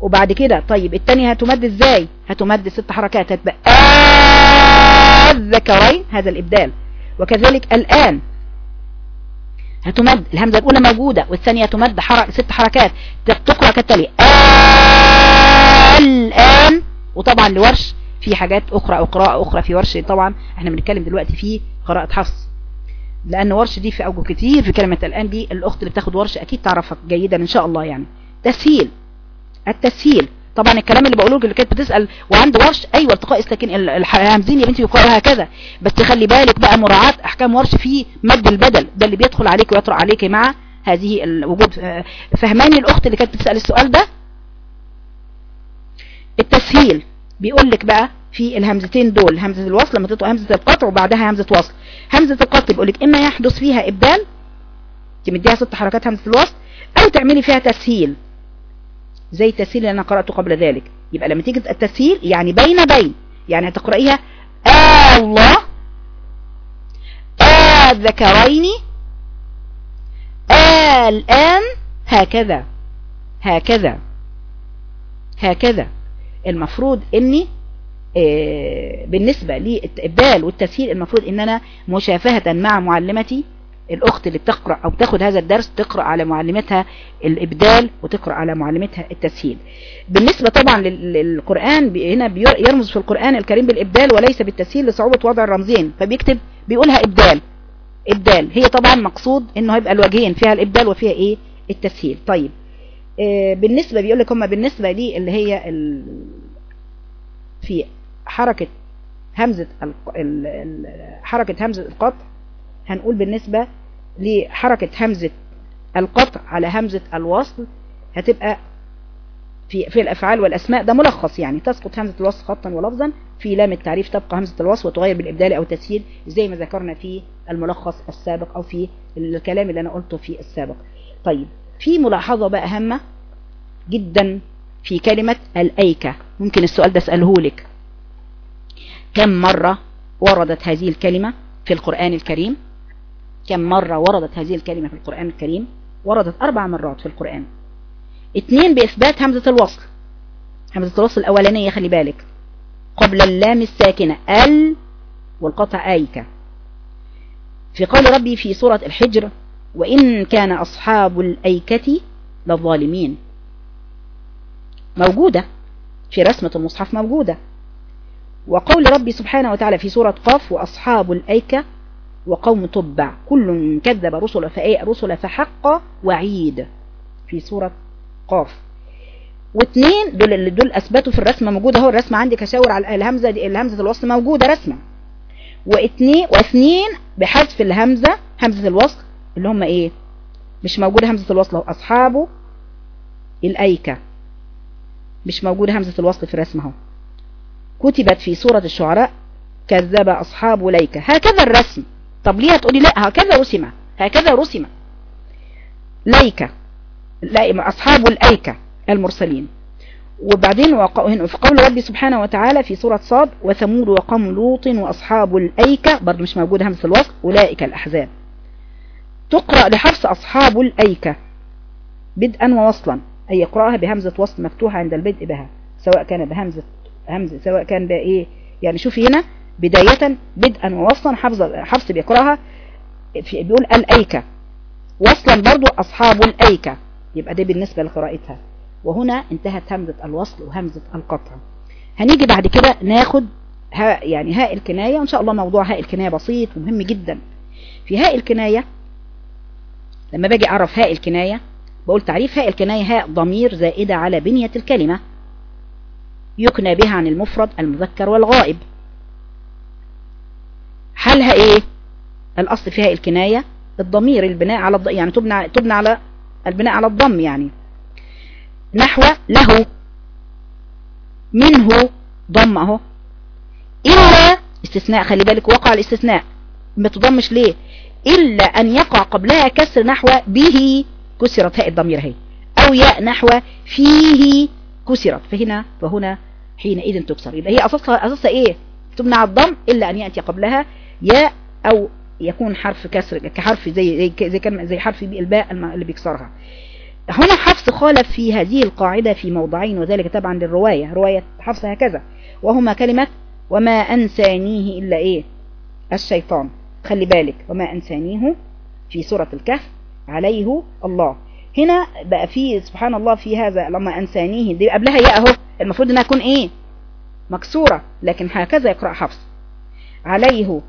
وبعد كده طيب التانية هتمد إزاي؟ هتمد ست حركات هتبقى الذكرين هذا الإبدال. وكذلك الآن هتمد الهمزة الأولى موجودة والثانية تمد حرك ست حركات تقرأ كالتالي. الآن وطبعا لورش في حاجات أخرى أو قراءة أخرى في ورش طبعا إحنا بنتكلم دلوقتي في قراءة حفص. لأن ورش دي في أوجه كتير في كلمة الآن دي الأخت اللي بتاخد ورش أكيد تعرفها جيدا إن شاء الله يعني. تسهيل التسهيل. طبعا الكلام اللي بقوله اللي كانت بتسأل وعنده ورش أيوه التقاء لكن الهمزين يا بنتي يقرأوا هكذا. بس خلي بالك بقى مراعاة أحكام ورش في مد البدل ده اللي بيدخل عليك ويطرأ عليك مع هذه الوجود. فهماني الأخت اللي كانت بتسأل السؤال ده؟ التسهيل. بيقول لك بقى في الهمزتين دول همزة الوصل لما تطلق همزة القطع وبعدها همزة وصل. همزة القطع بيقول لك إما يحدث فيها إبدال تمديها ست حركات همزة الوصل أو تعملي فيها تسهيل. زي التسهيل اللي أنا قرأته قبل ذلك. يبقى لما تيجي التسهيل يعني بين بين. يعني هتقرأيها آه الله آه الذكرين آه الآن هكذا هكذا هكذا. المفروض إني بالنسبة للإبدال والتسهيل المفروض ان أنا مشافهة مع معلمتي الأخت اللي بتقرأ أو بتاخد هذا الدرس تقرأ على معلمتها الإبدال وتقرأ على معلمتها التسهيل. بالنسبة طبعا للقرآن هنا يرمز في القرآن الكريم بالإبدال وليس بالتسهيل لصعوبة وضع الرمزين فبيكتب بيقولها إبدال إبدال. هي طبعا مقصود إنه هيبقى الوجهين فيها الإبدال وفيها إيه؟ التسهيل. طيب آه بالنسبة بيقول لك هم بالنسبة لي اللي هي في حركة همزة حركة همزة القطع هنقول بالنسبة لحركة همزة القطع على همزة الوصل هتبقى في في الأفعال والأسماء ده ملخص يعني تسقط همزة الوصل خطا ولفظا في لام التعريف تبقى همزة الوصل وتغير بالإبدال أو التسهيل زي ما ذكرنا في الملخص السابق أو في الكلام اللي أنا قلته في السابق. طيب في ملاحظة بقى هامة جدا في كلمة الأيكة. ممكن السؤال ده أسأله لك. كم مرة وردت هذه الكلمة في القرآن الكريم؟ كم مرة وردت هذه الكلمة في القرآن الكريم؟ وردت أربع مرات في القرآن. اثنين بإثبات همزة الوصل. همزة الوصل الأولانية خلي بالك. قبل اللام الساكنة ال والقطع آيكة في قول ربي في سورة الحجر وإن كان أصحاب الأيكة للظالمين موجودة. في رسمة المصحف موجودة. وقول ربي سبحانه وتعالى في سورة قاف وأصحاب الأيكة وقوم تبع كل كذب رسل فأي رسل فحق وعيد في سورة قاف. واثنين دول اللي دول أثبتوا في الرسمة موجودة أهو. الرسمة عندك اشاور على الهمزة دي الهمزة الوصل موجودة رسمة. واثنين واثنين بحذف الهمزة همزة الوصل اللي هم إيه؟ مش موجوده همزة الوصل أهو. اصحابه الايكه مش موجوده همزة الوصل في الرسمة أهو. كتبت في سورة الشعراء كذب أصحاب ليكه هكذا الرسم. طب ليه هتقولي لا؟ هكذا رسم. هكذا رسم. ليكة لا أصحاب الأيكة المرسلين. وبعدين في قول ربي سبحانه وتعالى في سورة صاد وثمود وقوم لوط وأصحاب الأيكة برضو مش موجود همس الوصف أولئك الأحزاب. تقرأ لحفص أصحاب الأيكة بدءا ووصلا أي يقرأها بهمزة وصل مفتوحة عند البدء بها سواء كان بهمزة همزة سواء كان بإيه يعني شوفي هنا بداية بدءا ووصلا حفظ حفص بيقرأها بيقول الأيكة وصلا برضو أصحاب الأيكة يبقى ده بالنسبة لقراءتها. وهنا انتهت همزة الوصل وهمزة القطع. هنيجي بعد كده ناخد ها يعني هاء الكناية وإن شاء الله موضوع هاء الكناية بسيط ومهم جدا. في هاء الكناية لما باجي أعرف هاء الكناية بقول تعريف هاء الكناية هاء ضمير زائدة على بنية الكلمة. يكنى بها عن المفرد المذكر والغائب. حالها إيه؟ الأصل فيها الكناية الضمير البناء على الض... يعني تبنى تبنى على البناء على الضم يعني. نحو له منه ضم أهو. إلا استثناء خلي بالك وقع الاستثناء. ما تضمش ليه؟ إلا أن يقع قبلها كسر نحو به كسرت هاء الضمير هي أو ياء نحو فيه كسرت. فهنا فهنا حينئذ تكسر. يبقى هي أساسها أساسها إيه؟ تمنع الضم إلا أن يأتي قبلها ياء أو يكون حرف كسر كحرف زي زي زي, كلمة زي حرف الباء اللي بيكسرها. هنا حفص خالف في هذه القاعدة في موضعين وذلك تبعا للرواية. رواية حفص هكذا. وهما كلمة وما أنسانيه إلا إيه؟ الشيطان. خلي بالك. وما أنسانيه في سورة الكهف عليه الله. هنا بقى في سبحان الله في هذا لما أنسانيه. دي قبلها ياء أهو المفروض إنها تكون إيه؟ مكسورة لكن هكذا يقرأ حفص. عليه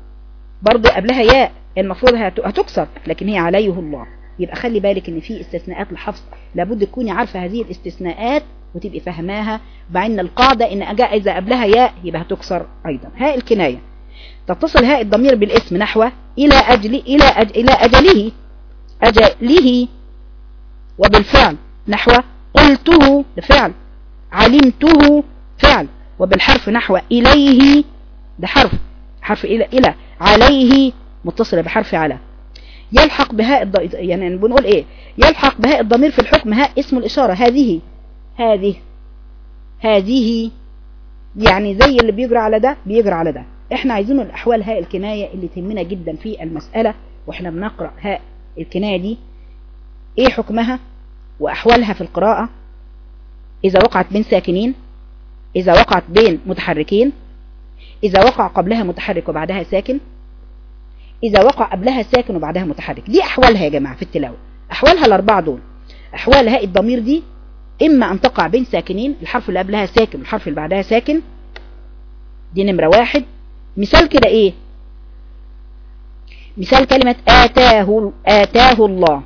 برضه قبلها ياء المفروض هتكسر لكن هي عليه الله. يبقى خلي بالك إن في استثناءات للحفظ لابد تكوني عارفة هذه الاستثناءات وتبقي فهماها بعين القاعدة إن اجاء إذا قبلها ياء يبقى هتكسر أيضا. هاء الكناية. تتصل هاء الضمير بالاسم نحو إلى أجل إلى أج إلى أجله. أجله. وبالفعل نحو قلته فعل علمته فعل وبالحرف نحو إليه ده حرف حرف إلى إلى عليه متصلة بحرف على. يلحق بهاء الض... يعني بنقول إيه؟ يلحق بهاء الضمير في الحكم هاء اسم الإشارة هذه هذه هذه يعني زي اللي بيجرى على ده بيجرى على ده. إحنا عايزين الأحوال هاء الكناية اللي تهمنا جدا في المسألة وإحنا بنقرأ هاء الكناية دي إيه حكمها وأحوالها في القراءة؟ إذا وقعت بين ساكنين إذا وقعت بين متحركين إذا وقع قبلها متحرك وبعدها ساكن إذا وقع قبلها ساكن وبعدها متحرك. دي أحوالها يا جماعة في التلاوة. أحوالها الأربعة دول. أحوال هاء الضمير دي إما أن تقع بين ساكنين الحرف اللي قبلها ساكن والحرف اللي بعدها ساكن. دي نمرة واحد. مثال كده إيه؟ مثال كلمة آتاه آتاه الله.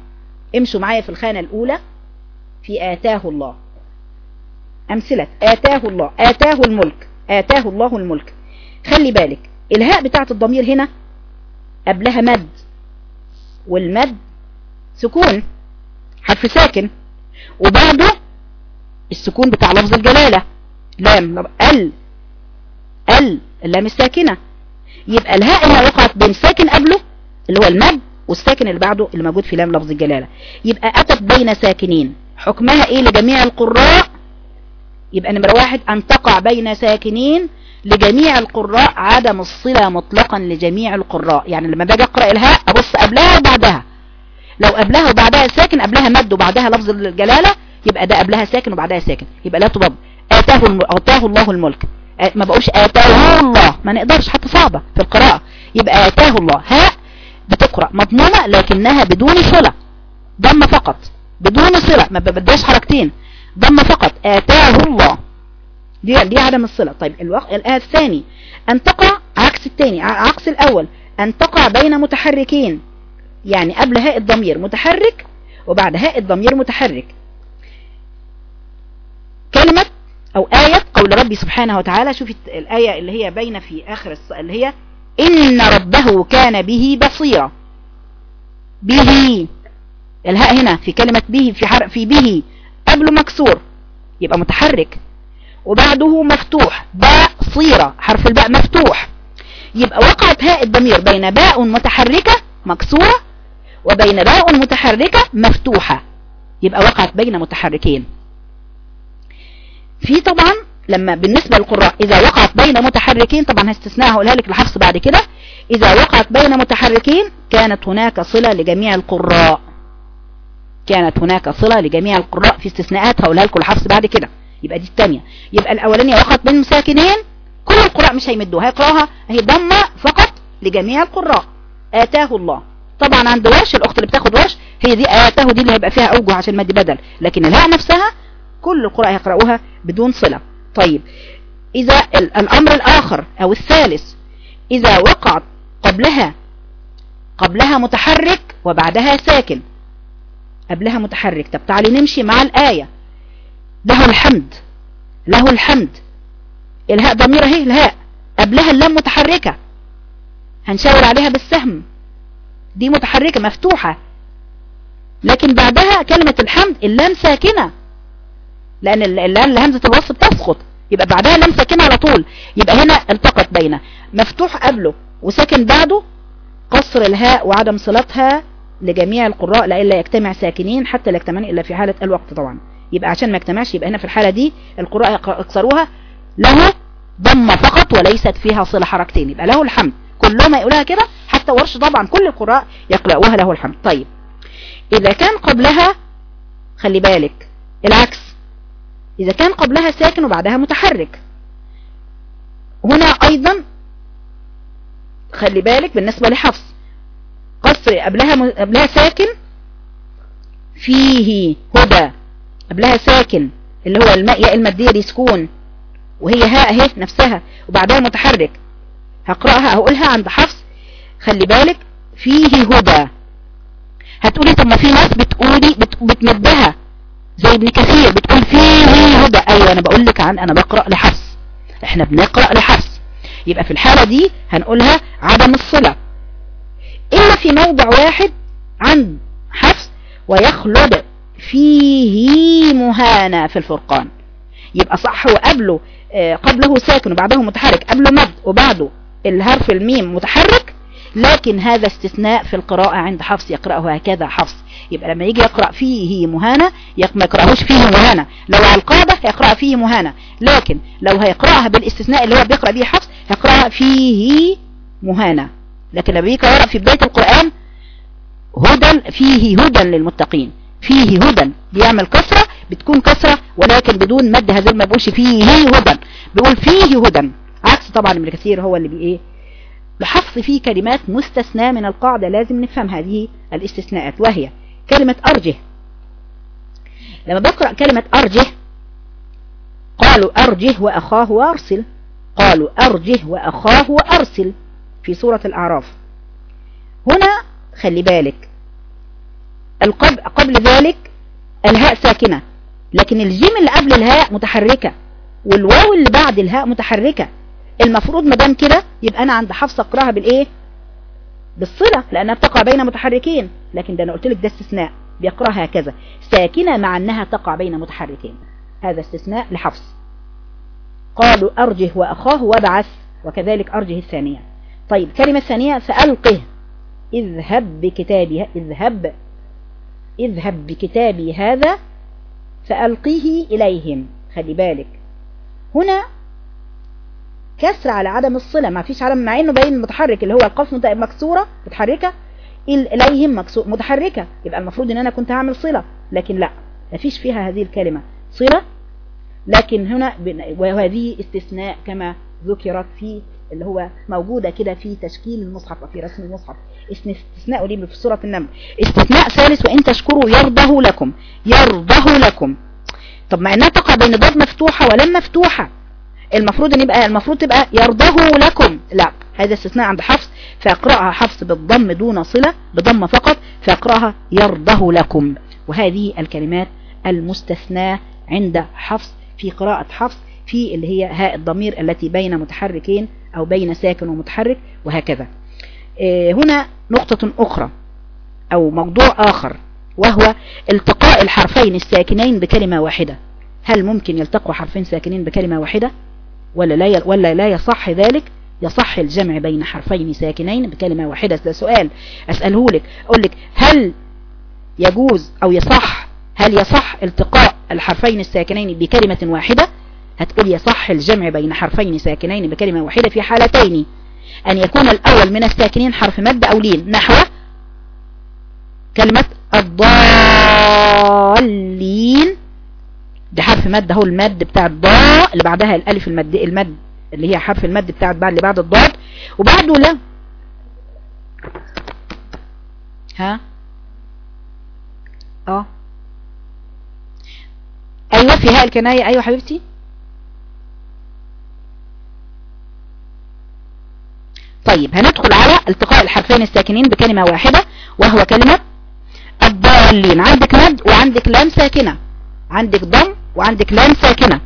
امشوا معايا في الخانة الأولى في آتاه الله. أمثلة. آتاه الله. آتاه الملك. آتاه الله الملك. خلي بالك إلهاء بتاعت الضمير هنا قبلها مد والمد سكون حرف ساكن وبعده السكون بتاع لفظ الجلالة. لام ال ال اللام الساكنة. يبقى الهاء اللي وقعت بين ساكن قبله اللي هو المد والساكن اللي بعده اللي موجود في لام لفظ الجلالة. يبقى أتت بين ساكنين. حكمها إيه لجميع القراء؟ يبقى نمرة واحد أن تقع بين ساكنين لجميع القراء عدم الصلة مطلقا لجميع القراء. يعني لما باجي أقرأ الهاء أبص قبلها وبعدها. لو قبلها وبعدها ساكن قبلها مد وبعدها لفظ الجلالة يبقى ده قبلها ساكن وبعدها ساكن. يبقى لا تضب آتاه, الم... آتاه الله الملك. ما بقولش آتاه الله. ما نقدرش حتى صعبة في القراءة. يبقى آتاه الله. هاء بتقرأ مضمومة لكنها بدون صلة ضم فقط بدون صلة ما بديش حركتين ضم فقط آتاه الله. دي, دي عدم الصلة. طيب الوقت الثاني أن تقع عكس الثاني عكس الأول أن تقع بين متحركين يعني قبل هاء الضمير متحرك وبعد هاء الضمير متحرك. كلمة أو آية قول ربي سبحانه وتعالى. شوفي الآية اللي هي بين في آخر اللي هي إن ربه كان به بصيرا. به. الهاء هنا في كلمة به في حرف في به. قبله مكسور يبقى متحرك. وبعده مفتوح باء صيرة حرف الباء مفتوح. يبقى وقعت هاء الضمير بين باء متحركة مكسورة وبين باء متحركة مفتوحة. يبقى وقعت بين متحركين. في طبعا لما بالنسبة للقراء إذا وقعت بين متحركين طبعا هستثناء هقولها لك الحفص بعد كده إذا وقعت بين متحركين كانت هناك صلة لجميع القراء. كانت هناك صلة لجميع القراء في استثناءات هقولها لكم الحفص بعد كده. يبقى دي الثانية يبقى الأولانية وقعت بين مساكنين كل القراء مش هيمدوها هيقراها هي ضمة فقط لجميع القراء. آتاه الله. طبعا عند ورش الأخت اللي بتاخد ورش هي دي آتاه دي اللي هيبقى فيها أوجه عشان مد بدل. لكن الهاء نفسها كل القراء هيقرأوها بدون صلة. طيب إذا الأمر الآخر أو الثالث إذا وقعت قبلها قبلها متحرك وبعدها ساكن. قبلها متحرك. طب تعالي نمشي مع الآية. له الحمد له الحمد. الهاء ضمير أهي الهاء. قبلها اللام متحركة. هنشاور عليها بالسهم. دي متحركة مفتوحة. لكن بعدها كلمة الحمد اللام ساكنة. لأن اللام لهمزة الوصف تسقط. يبقى بعدها لام ساكنة على طول. يبقى هنا التقط بين مفتوح قبله وساكن بعده قصر الهاء وعدم صلتها لجميع القراء لإلا يجتمع ساكنين حتى لا يجتمعن إلا في حالة الوقت طبعا. يبقى عشان ما يجتمعش يبقى هنا في الحالة دي القراء يكسروها له ضم فقط وليست فيها صلة حركتين. يبقى له الحمد. كلهم يقولها كده حتى ورش طبعا كل القراء يقرأوها له الحمد. طيب. إذا كان قبلها خلي بالك العكس. إذا كان قبلها ساكن وبعدها متحرك. هنا أيضا خلي بالك بالنسبة لحفص. قصر قبلها قبلها ساكن فيه هدى. قبلها ساكن اللي هو الماء يا المادية دي سكون. وهي هاء اهي نفسها. وبعدها متحرك. هقرأها هقولها عند حفص. خلي بالك فيه هدى. هتقولي طب ما في ناس بتقولي بت زي ابن كثير بتقول فيه هدى أيوه أنا بقول لك عن أنا بقرأ لحفص. إحنا بنقرأ لحفص. يبقى في الحالة دي هنقولها عدم الصلة. الا في موضع واحد عند حفص ويخلد فيه مهانة في الفرقان. يبقى صح وقبله آه، قبله ساكن وبعده متحرك قبله مد وبعده الحرف الميم متحرك لكن هذا استثناء في القراءة عند حفص يقرأه هكذا حفص. يبقى لما يجي يقرأ فيه مهانة ما يقرأهوش فيه مهانة. لو على القاعدة يقرأ فيه مهانة. لكن لو هيقرأها بالاستثناء اللي هو بيقرأ به حفص يقرأها فيه مهانة. لكن لما يجي يقرأ في بداية القرآن هدى فيه هدى للمتقين. فيه هدى. بيعمل كسرة بتكون كسرة ولكن بدون مد هذا ما بيقولش فيه هدى. بيقول فيه هدى. عكس طبعا ابن كثير هو اللي بايه بحفظ فيه كلمات مستثنى من القاعدة. لازم نفهم هذه الاستثناءات. وهي كلمة أرجه. لما بقرأ كلمة أرجه قالوا أرجه وأخاه وأرسل. قالوا أرجه وأخاه وأرسل في سورة الأعراف. هنا خلي بالك. قبل ذلك الهاء ساكنة لكن الجيم اللي قبل الهاء متحركة والواو اللي بعد الهاء متحركة. المفروض ما دام كده يبقى أنا عند حفص أقراها بالإيه؟ بالصلة لأنها بتقع بين متحركين. لكن ده أنا قلت لك ده استثناء. بيقراها هكذا. ساكنة مع أنها تقع بين متحركين. هذا استثناء لحفص. قالوا أرجه وأخاه وابعث وكذلك أرجه الثانية. طيب كلمة ثانية فألقه اذهب بكتابي اذهب اذهب بكتابي هذا فألقيه إليهم. خلي بالك. هنا كسر على عدم الصلة. ما فيش عدم مع إنه باين متحرك اللي هو القف مكسورة متحركة مكسور متحركة. يبقى المفروض إن أنا كنت هعمل صلة لكن لأ ما فيش فيها هذه الكلمة. صلة لكن هنا وهذه استثناء كما ذكرت في اللي هو موجودة كده في تشكيل المصحف وفي رسم المصحف. استثناء لي في سورة النمل. استثناء ثالث وإن تشكروا يرضه لكم. يرضه لكم. طب ما انها تقع بين ضاد مفتوحة ولم مفتوحة. المفروض ان يبقى المفروض تبقى يرضه لكم. لا هذا استثناء عند حفص فيقرأها حفص بالضم دون صلة بضم فقط فيقرأها يرضه لكم. وهذه الكلمات المستثناة عند حفص في قراءة حفص في اللي هي هاء الضمير التي بين متحركين أو بين ساكن ومتحرك وهكذا. آه، هنا نقطة أخرى أو موضوع آخر وهو التقاء الحرفين الساكنين بكلمة واحدة. هل ممكن يلتقوا حرفين ساكنين بكلمة واحدة؟ ولا لا ولا لا يصح ذلك؟ يصح الجمع بين حرفين ساكنين. بكلمة واحدة ده سؤال. أسأله لك. أقول لك هل يجوز أو يصح هل يصح التقاء الحرفين الساكنين بكلمة واحدة؟ هتقول يصح الجمع بين حرفين ساكنين بكلمة واحدة في حالتين. أن يكون الأول من الساكنين حرف مد أو لين. نحو كلمة الضالين. ده حرف مد هو المد بتاع الضاء اللي بعدها الألف المد المد اللي هي حرف المد بتاع الضاء اللي بعد الضاد. وبعده لا. ها؟ آه. أيوه في هاء الكناية. أيوه حبيبتي. طيب هندخل على التقاء الحرفين الساكنين بكلمة واحدة وهو كلمة الضالين. عندك مد وعندك لام ساكنة. عندك ضم وعندك لام ساكنة.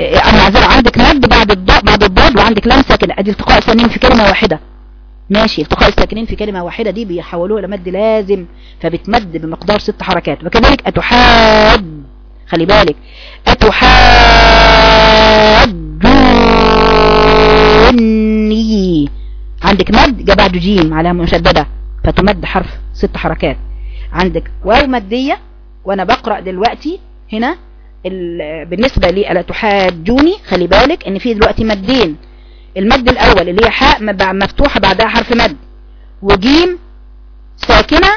أنا معذرة عندك مد بعد الضاد بعد الضاد وعندك لام ساكنة. أدي التقاء الساكنين في كلمة واحدة. ماشي التقاء الساكنين في كلمة واحدة دي بيحولوها لمد لازم فبتمد بمقدار ست حركات. وكذلك أتحاد. خلي بالك. أتحادوني. عندك مد جاء بعده جيم على مشددة فتمد حرف ست حركات. عندك واو مادية وأنا بقرأ دلوقتي هنا بالنسبة لي ألا تحاجوني خلي بالك إن في دلوقتي مدين المد الأول اللي هي حاء مفتوحة بعدها حرف مد. وجيم ساكنة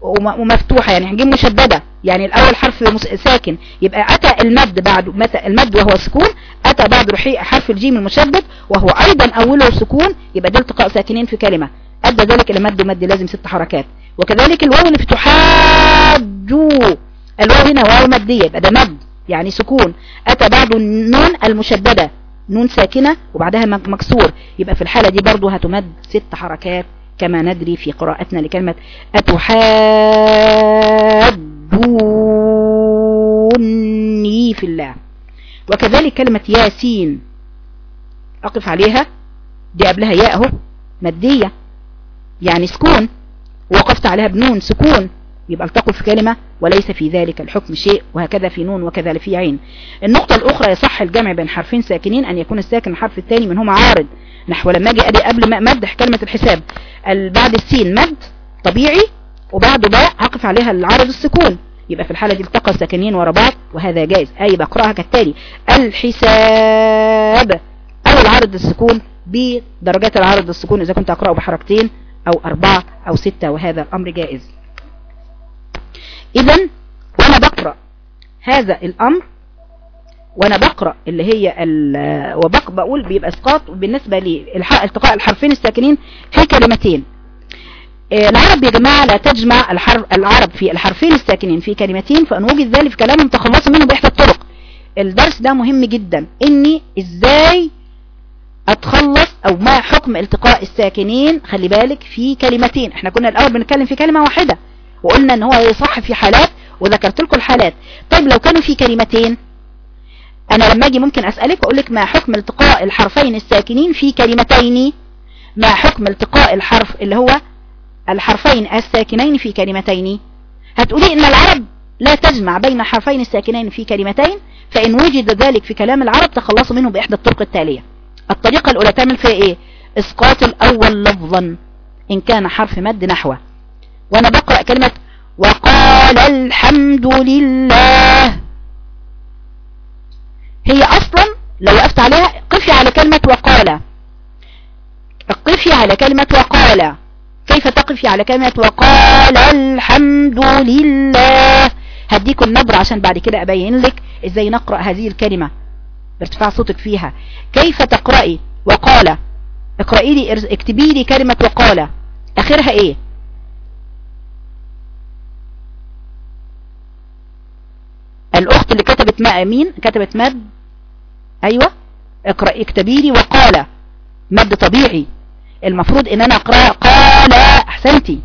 ومفتوحة يعني جيم مشددة. يعني الأول حرف ساكن. يبقى أتى المد بعد المد وهو سكون أتى بعد حرف الجيم المشدد وهو أيضا أوله سكون يبقى ده التقاء ساكنين في كلمة. أدى ذلك إلى مد مد لازم ست حركات. وكذلك الواو اللي في تحاجوا الواو هنا واو مدية يبقى ده مد يعني سكون. أتى بعد النون المشددة نون ساكنة وبعدها مكسور. يبقى في الحالة دي برضو هتمد ست حركات كما ندري في قراءتنا لكلمة أتحاجوني في الله. وكذلك كلمة ياسين. أقف عليها. دي قبلها ياء أهو مدية يعني سكون. وقفت عليها بنون سكون. يبقى التقوا في كلمة وليس في ذلك الحكم شيء وهكذا في نون وكذا في عين. النقطة الأخرى يصح الجمع بين حرفين ساكنين أن يكون الساكن الحرف الثاني منهما عارض. نحو لما أجي أدي قبل ما كلمة الحساب. بعد السين مد طبيعي وبعده باء هقف عليها العارض السكون. يبقى في الحالة دي التقى الساكنين ورا بعض وهذا جائز. أي بقرأها كالتالي. الحساب أو العارض السكون بدرجات العارض السكون إذا كنت أقرأه بحركتين أو أربعة أو ستة وهذا الأمر جائز. إذا وأنا بقرأ هذا الأمر وأنا بقرأ اللي هي وبقول بيبقى اسقاط بالنسبة لي التقاء الحرفين الساكنين في كلمتين. آه، العرب يا جماعة لا تجمع الحرف العرب في الحرفين الساكنين في كلمتين فأن وجد ذلك في كلامهم تخلصوا منه بإحدى الطرق. الدرس ده مهم جدا. إني إزاي أتخلص أو ما حكم التقاء الساكنين؟ خلي بالك في كلمتين. إحنا كنا الأول بنتكلم في كلمة واحدة. وقلنا إن هو يصح في حالات وذكرت لكم الحالات. طيب لو كانوا في كلمتين أنا لما أجي ممكن أسألك وأقول لك ما حكم التقاء الحرفين الساكنين في كلمتين؟ ما حكم التقاء الحرف اللي هو الحرفين الساكنين في كلمتين؟ هتقولي إن العرب لا تجمع بين حرفين الساكنين في كلمتين فإن وجد ذلك في كلام العرب تخلصوا منه بإحدى الطرق التالية. الطريقة الأولى تعمل فيها إيه؟ إسقاط الأول لفظا إن كان حرف مد نحوه. وأنا بقرأ كلمة وقال الحمد لله. هي أصلا لو وقفت عليها قفي على كلمة وقال. قفي على كلمة وقال. كيف تقفي على كلمة وقال الحمد لله؟ هديكم النبر عشان بعد كده أبين لك إزاي نقرأ هذه الكلمة بارتفاع صوتك فيها. كيف تقرأي وقال؟ اقرأي لي اكتبي لي كلمة وقال. أخرها إيه؟ الأخت اللي كتبت ما مين؟ كتبت مد؟ أيوه. اقرأي اكتبي لي وقال. مد طبيعي. المفروض إن أنا أقرأ قال أحسنتي.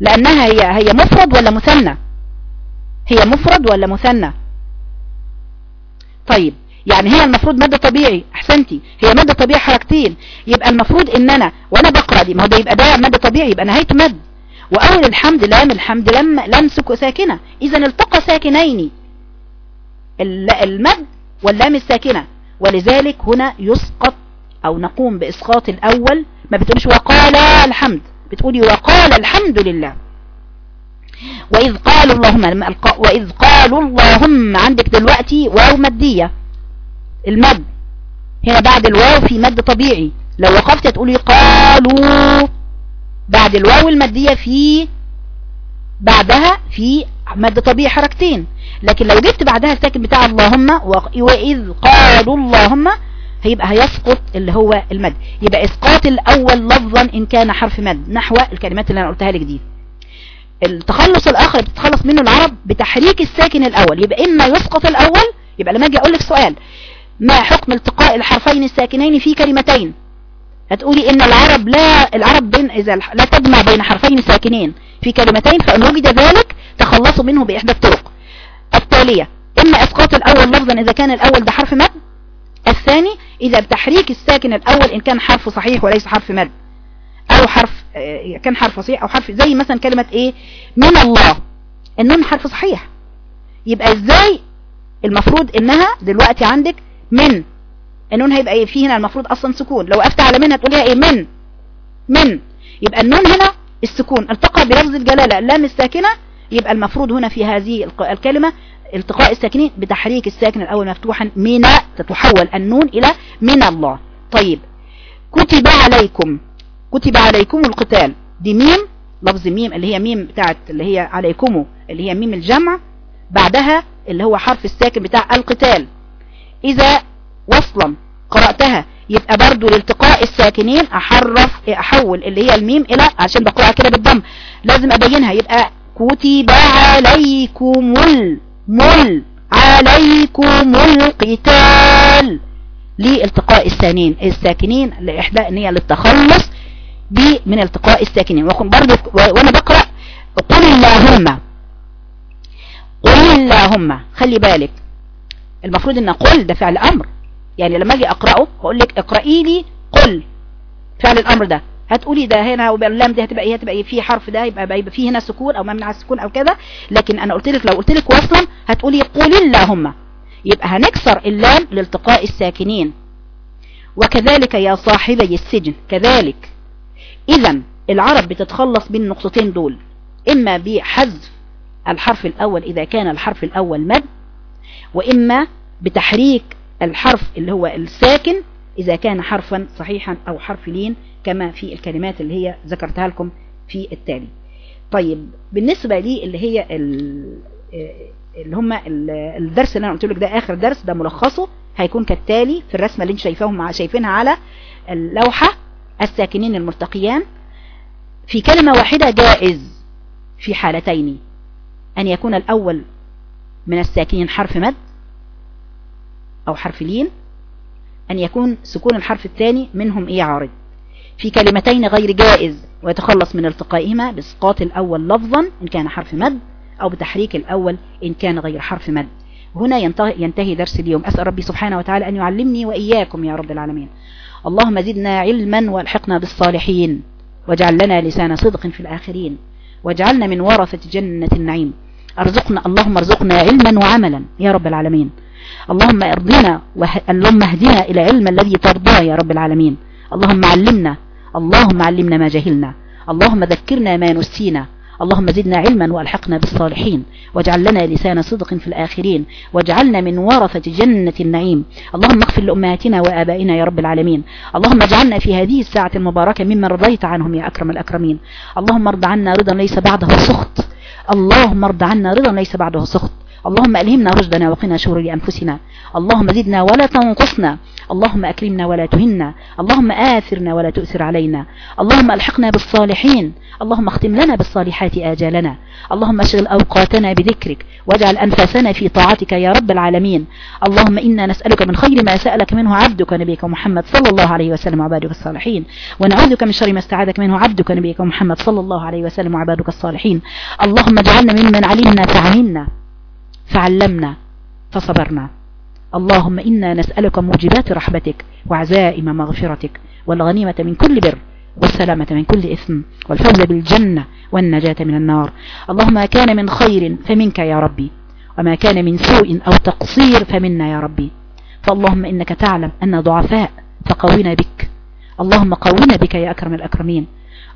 لأنها هي هي مفرد ولا مثنى؟ هي مفرد ولا مثنى؟ طيب يعني هي المفروض مادة طبيعي. أحسنتي. هي مادة طبيعي حركتين. يبقى المفروض إن أنا وأنا بقرأ دي ما هو ده يبقى ده مادة طبيعي يبقى نهاية مد. وأول الحمد لام الحمد لم لم ساكنة. إذا التقى ساكنين. المد واللام الساكنة. ولذلك هنا يسقط أو نقوم بإسقاط الأول. ما بتقولش وقال الحمد. بتقولي وقال الحمد لله. وإذ قالوا اللهم وإذ قالوا اللهم عندك دلوقتي واو مادية المد. هنا بعد الواو في مد طبيعي. لو وقفت تقولي قالوا. بعد الواو المادية في بعدها في مد طبيعي حركتين. لكن لو جبت بعدها الساكن بتاع اللهم وإذ قالوا اللهم هيبقى هيسقط اللي هو المد. يبقى إسقاط الأول لفظا إن كان حرف مد نحو الكلمات اللي أنا قلتها لك دي. التخلص الآخر بتتخلص منه العرب بتحريك الساكن الأول. يبقى إما يسقط الأول يبقى لما أجي أقول لك سؤال ما حكم التقاء الحرفين الساكنين في كلمتين؟ هتقولي إن العرب لا العرب بين إذا لا تجمع بين حرفين ساكنين في كلمتين فإن وجد ذلك تخلصوا منه بإحدى الطرق. التالية اما إسقاط الأول لفظا إذا كان الأول ده حرف مد. الثاني إذا بتحريك الساكن الأول إن كان حرف صحيح وليس حرف مد. أو حرف آه، كان حرف صحيح أو حرف زي مثلا كلمة إيه؟ من الله. النون حرف صحيح. يبقى إزاي؟ المفروض إنها دلوقتي عندك من. النون هيبقى إيه؟ في هنا المفروض أصلا سكون. لو وقفت على من هتقوليها إيه؟ من. من. يبقى النون هنا السكون. التقى بلفظ الجلالة. اللام الساكنة يبقى المفروض هنا في هذه الكلمة التقاء الساكنين بتحريك الساكن الأول مفتوحا من تتحول النون إلى من الله. طيب. كتب عليكم. كتب عليكم القتال. دي ميم لفظ ميم اللي هي ميم بتاعت اللي هي عليكم اللي هي ميم الجمع. بعدها اللي هو حرف الساكن بتاع القتال. إذا وصلا قرأتها يبقى برضو لالتقاء الساكنين أحرف أحول اللي هي الميم إلى عشان بقرأها كده بالضم لازم أبينها. يبقى كتب عليكم المل عليكم القتال. لإلتقاء الساكنين الساكنين لإحدى ان هي للتخلص من التقاء الساكنين. وكن برضو وأنا بقرأ قل اللهم قل اللهم. خلي بالك المفروض إن قل ده فعل أمر. يعني لما أجي أقرأه بقول لك اقرأي لي قل. فعل الأمر ده. هتقولي ده هنا واللام دي هتبقى إيه؟ هتبقى إيه؟ في حرف ده يبقى يبقى فيه هنا سكون أو ممنوع السكون أو كذا لكن أنا قلت لك لو قلت لك وصلا هتقولي قل اللهم. يبقى هنكسر اللام لالتقاء الساكنين. وكذلك يا صاحبي السجن. كذلك. اذا العرب بتتخلص بين النقطتين دول. إما بحذف الحرف الأول إذا كان الحرف الأول مد وإما بتحريك الحرف اللي هو الساكن إذا كان حرفا صحيحا أو حرف لين كما في الكلمات اللي هي ذكرتها لكم في التالي. طيب بالنسبة لي اللي هي اللي هم الدرس اللي أنا قلت لك ده آخر درس ده ملخصه هيكون كالتالي في الرسمة اللي انت شايفاهم شايفينها على اللوحة الساكنين المرتقيان في كلمة واحدة جائز في حالتين أن يكون الأول من الساكنين حرف مد أو حرف لين أن يكون سكون الحرف الثاني منهم إيه عارض. في كلمتين غير جائز ويتخلص من التقائهما بإسقاط الأول لفظا إن كان حرف مد أو بتحريك الأول إن كان غير حرف مد. هنا ينتهي, درس اليوم. أسأل ربي سبحانه وتعالى أن يعلمني وإياكم يا رب العالمين. اللهم زدنا علما وألحقنا بالصالحين. واجعل لنا لسان صدق في الآخرين. واجعلنا من ورثة جنة النعيم. أرزقنا اللهم ارزقنا علما وعملا يا رب العالمين. اللهم ارضنا اللهم اهدنا إلى علم الذي ترضاه يا رب العالمين. اللهم علمنا اللهم علمنا ما جهلنا. اللهم ذكرنا ما نسينا. اللهم زدنا علما وألحقنا بالصالحين. واجعل لنا لسان صدق في الآخرين. واجعلنا من ورثة جنة النعيم. اللهم اغفر لأمهاتنا وآبائنا يا رب العالمين. اللهم اجعلنا في هذه الساعة المباركة ممن رضيت عنهم يا أكرم الأكرمين. اللهم ارض عنا رضا ليس بعده سخط. اللهم ارض عنا رضا ليس بعده سخط. اللهم ألهمنا رشدنا وقنا شرور أنفسنا. اللهم زدنا ولا تنقصنا. اللهم أكرمنا ولا تهنا. اللهم آثرنا ولا تؤثر علينا. اللهم ألحقنا بالصالحين. اللهم اختم لنا بالصالحات آجالنا. اللهم أشغل أوقاتنا بذكرك. واجعل أنفاسنا في طاعتك يا رب العالمين. اللهم إنا نسألك من خير ما سألك منه عبدك نبيك محمد صلى الله عليه وسلم وعبادك الصالحين. ونعوذك من شر ما استعاذك منه عبدك نبيك محمد صلى الله عليه وسلم وعبادك الصالحين. اللهم اجعلنا ممن علمنا فعلمنا فعلمنا فصبرنا. اللهم إنا نسألك موجبات رحمتك وعزائم مغفرتك والغنيمة من كل بر والسلامة من كل إثم والفوز بالجنة والنجاة من النار. اللهم ما كان من خير فمنك يا ربي وما كان من سوء أو تقصير فمنا يا ربي. فاللهم إنك تعلم أن ضعفاء فقونا بك. اللهم قونا بك يا أكرم الأكرمين.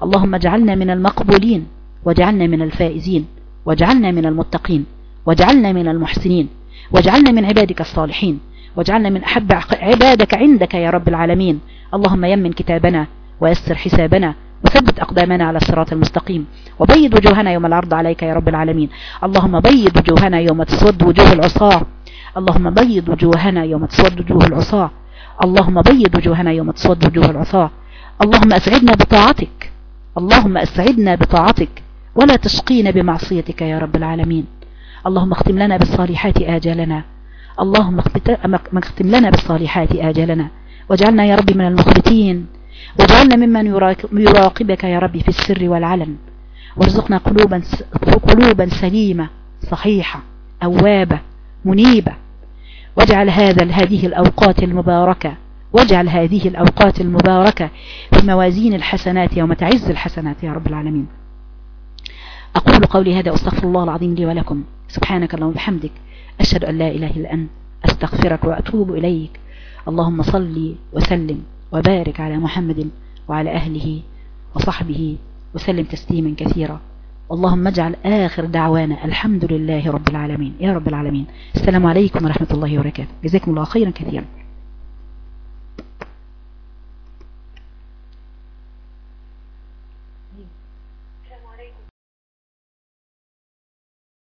اللهم اجعلنا من المقبولين واجعلنا من الفائزين واجعلنا من المتقين. واجعلنا من المحسنين واجعلنا من عبادك الصالحين واجعلنا من أحب عبادك عندك يا رب العالمين. اللهم يمن كتابنا ويسر حسابنا وثبت أقدامنا على الصراط المستقيم. وبيض وجوهنا يوم العرض عليك يا رب العالمين. اللهم بيض وجوهنا يوم تسود وجوه العصاة اللهم بيض وجوهنا يوم تسود وجوه العصاة اللهم بيض وجوهنا يوم تسود وجوه العصاة اللهم أسعدنا بطاعتك. اللهم أسعدنا بطاعتك. ولا تشقينا بمعصيتك يا رب العالمين. اللهم اختم لنا بالصالحات آجالنا. اللهم اختم لنا بالصالحات آجالنا. واجعلنا يا رب من المخبتين. واجعلنا ممن يراقبك يا رب في السر والعلن. وارزقنا قلوبا, قلوبا سليمة صحيحة أوابة منيبة. واجعل هذا هذه الأوقات المباركة. واجعل هذه الأوقات المباركة في موازين الحسنات يوم تعز الحسنات يا رب العالمين. أقول قولي هذا أستغفر الله العظيم لي ولكم. سبحانك اللهم وبحمدك أشهد أن لا إله إلا أنت أستغفرك وأتوب إليك. اللهم صل وسلم وبارك على محمد وعلى أهله وصحبه وسلم تسليما كثيرا. اللهم اجعل آخر دعوانا الحمد لله رب العالمين. يا رب العالمين. السلام عليكم ورحمة الله وبركاته. جزاكم الله خيرا كثيرا.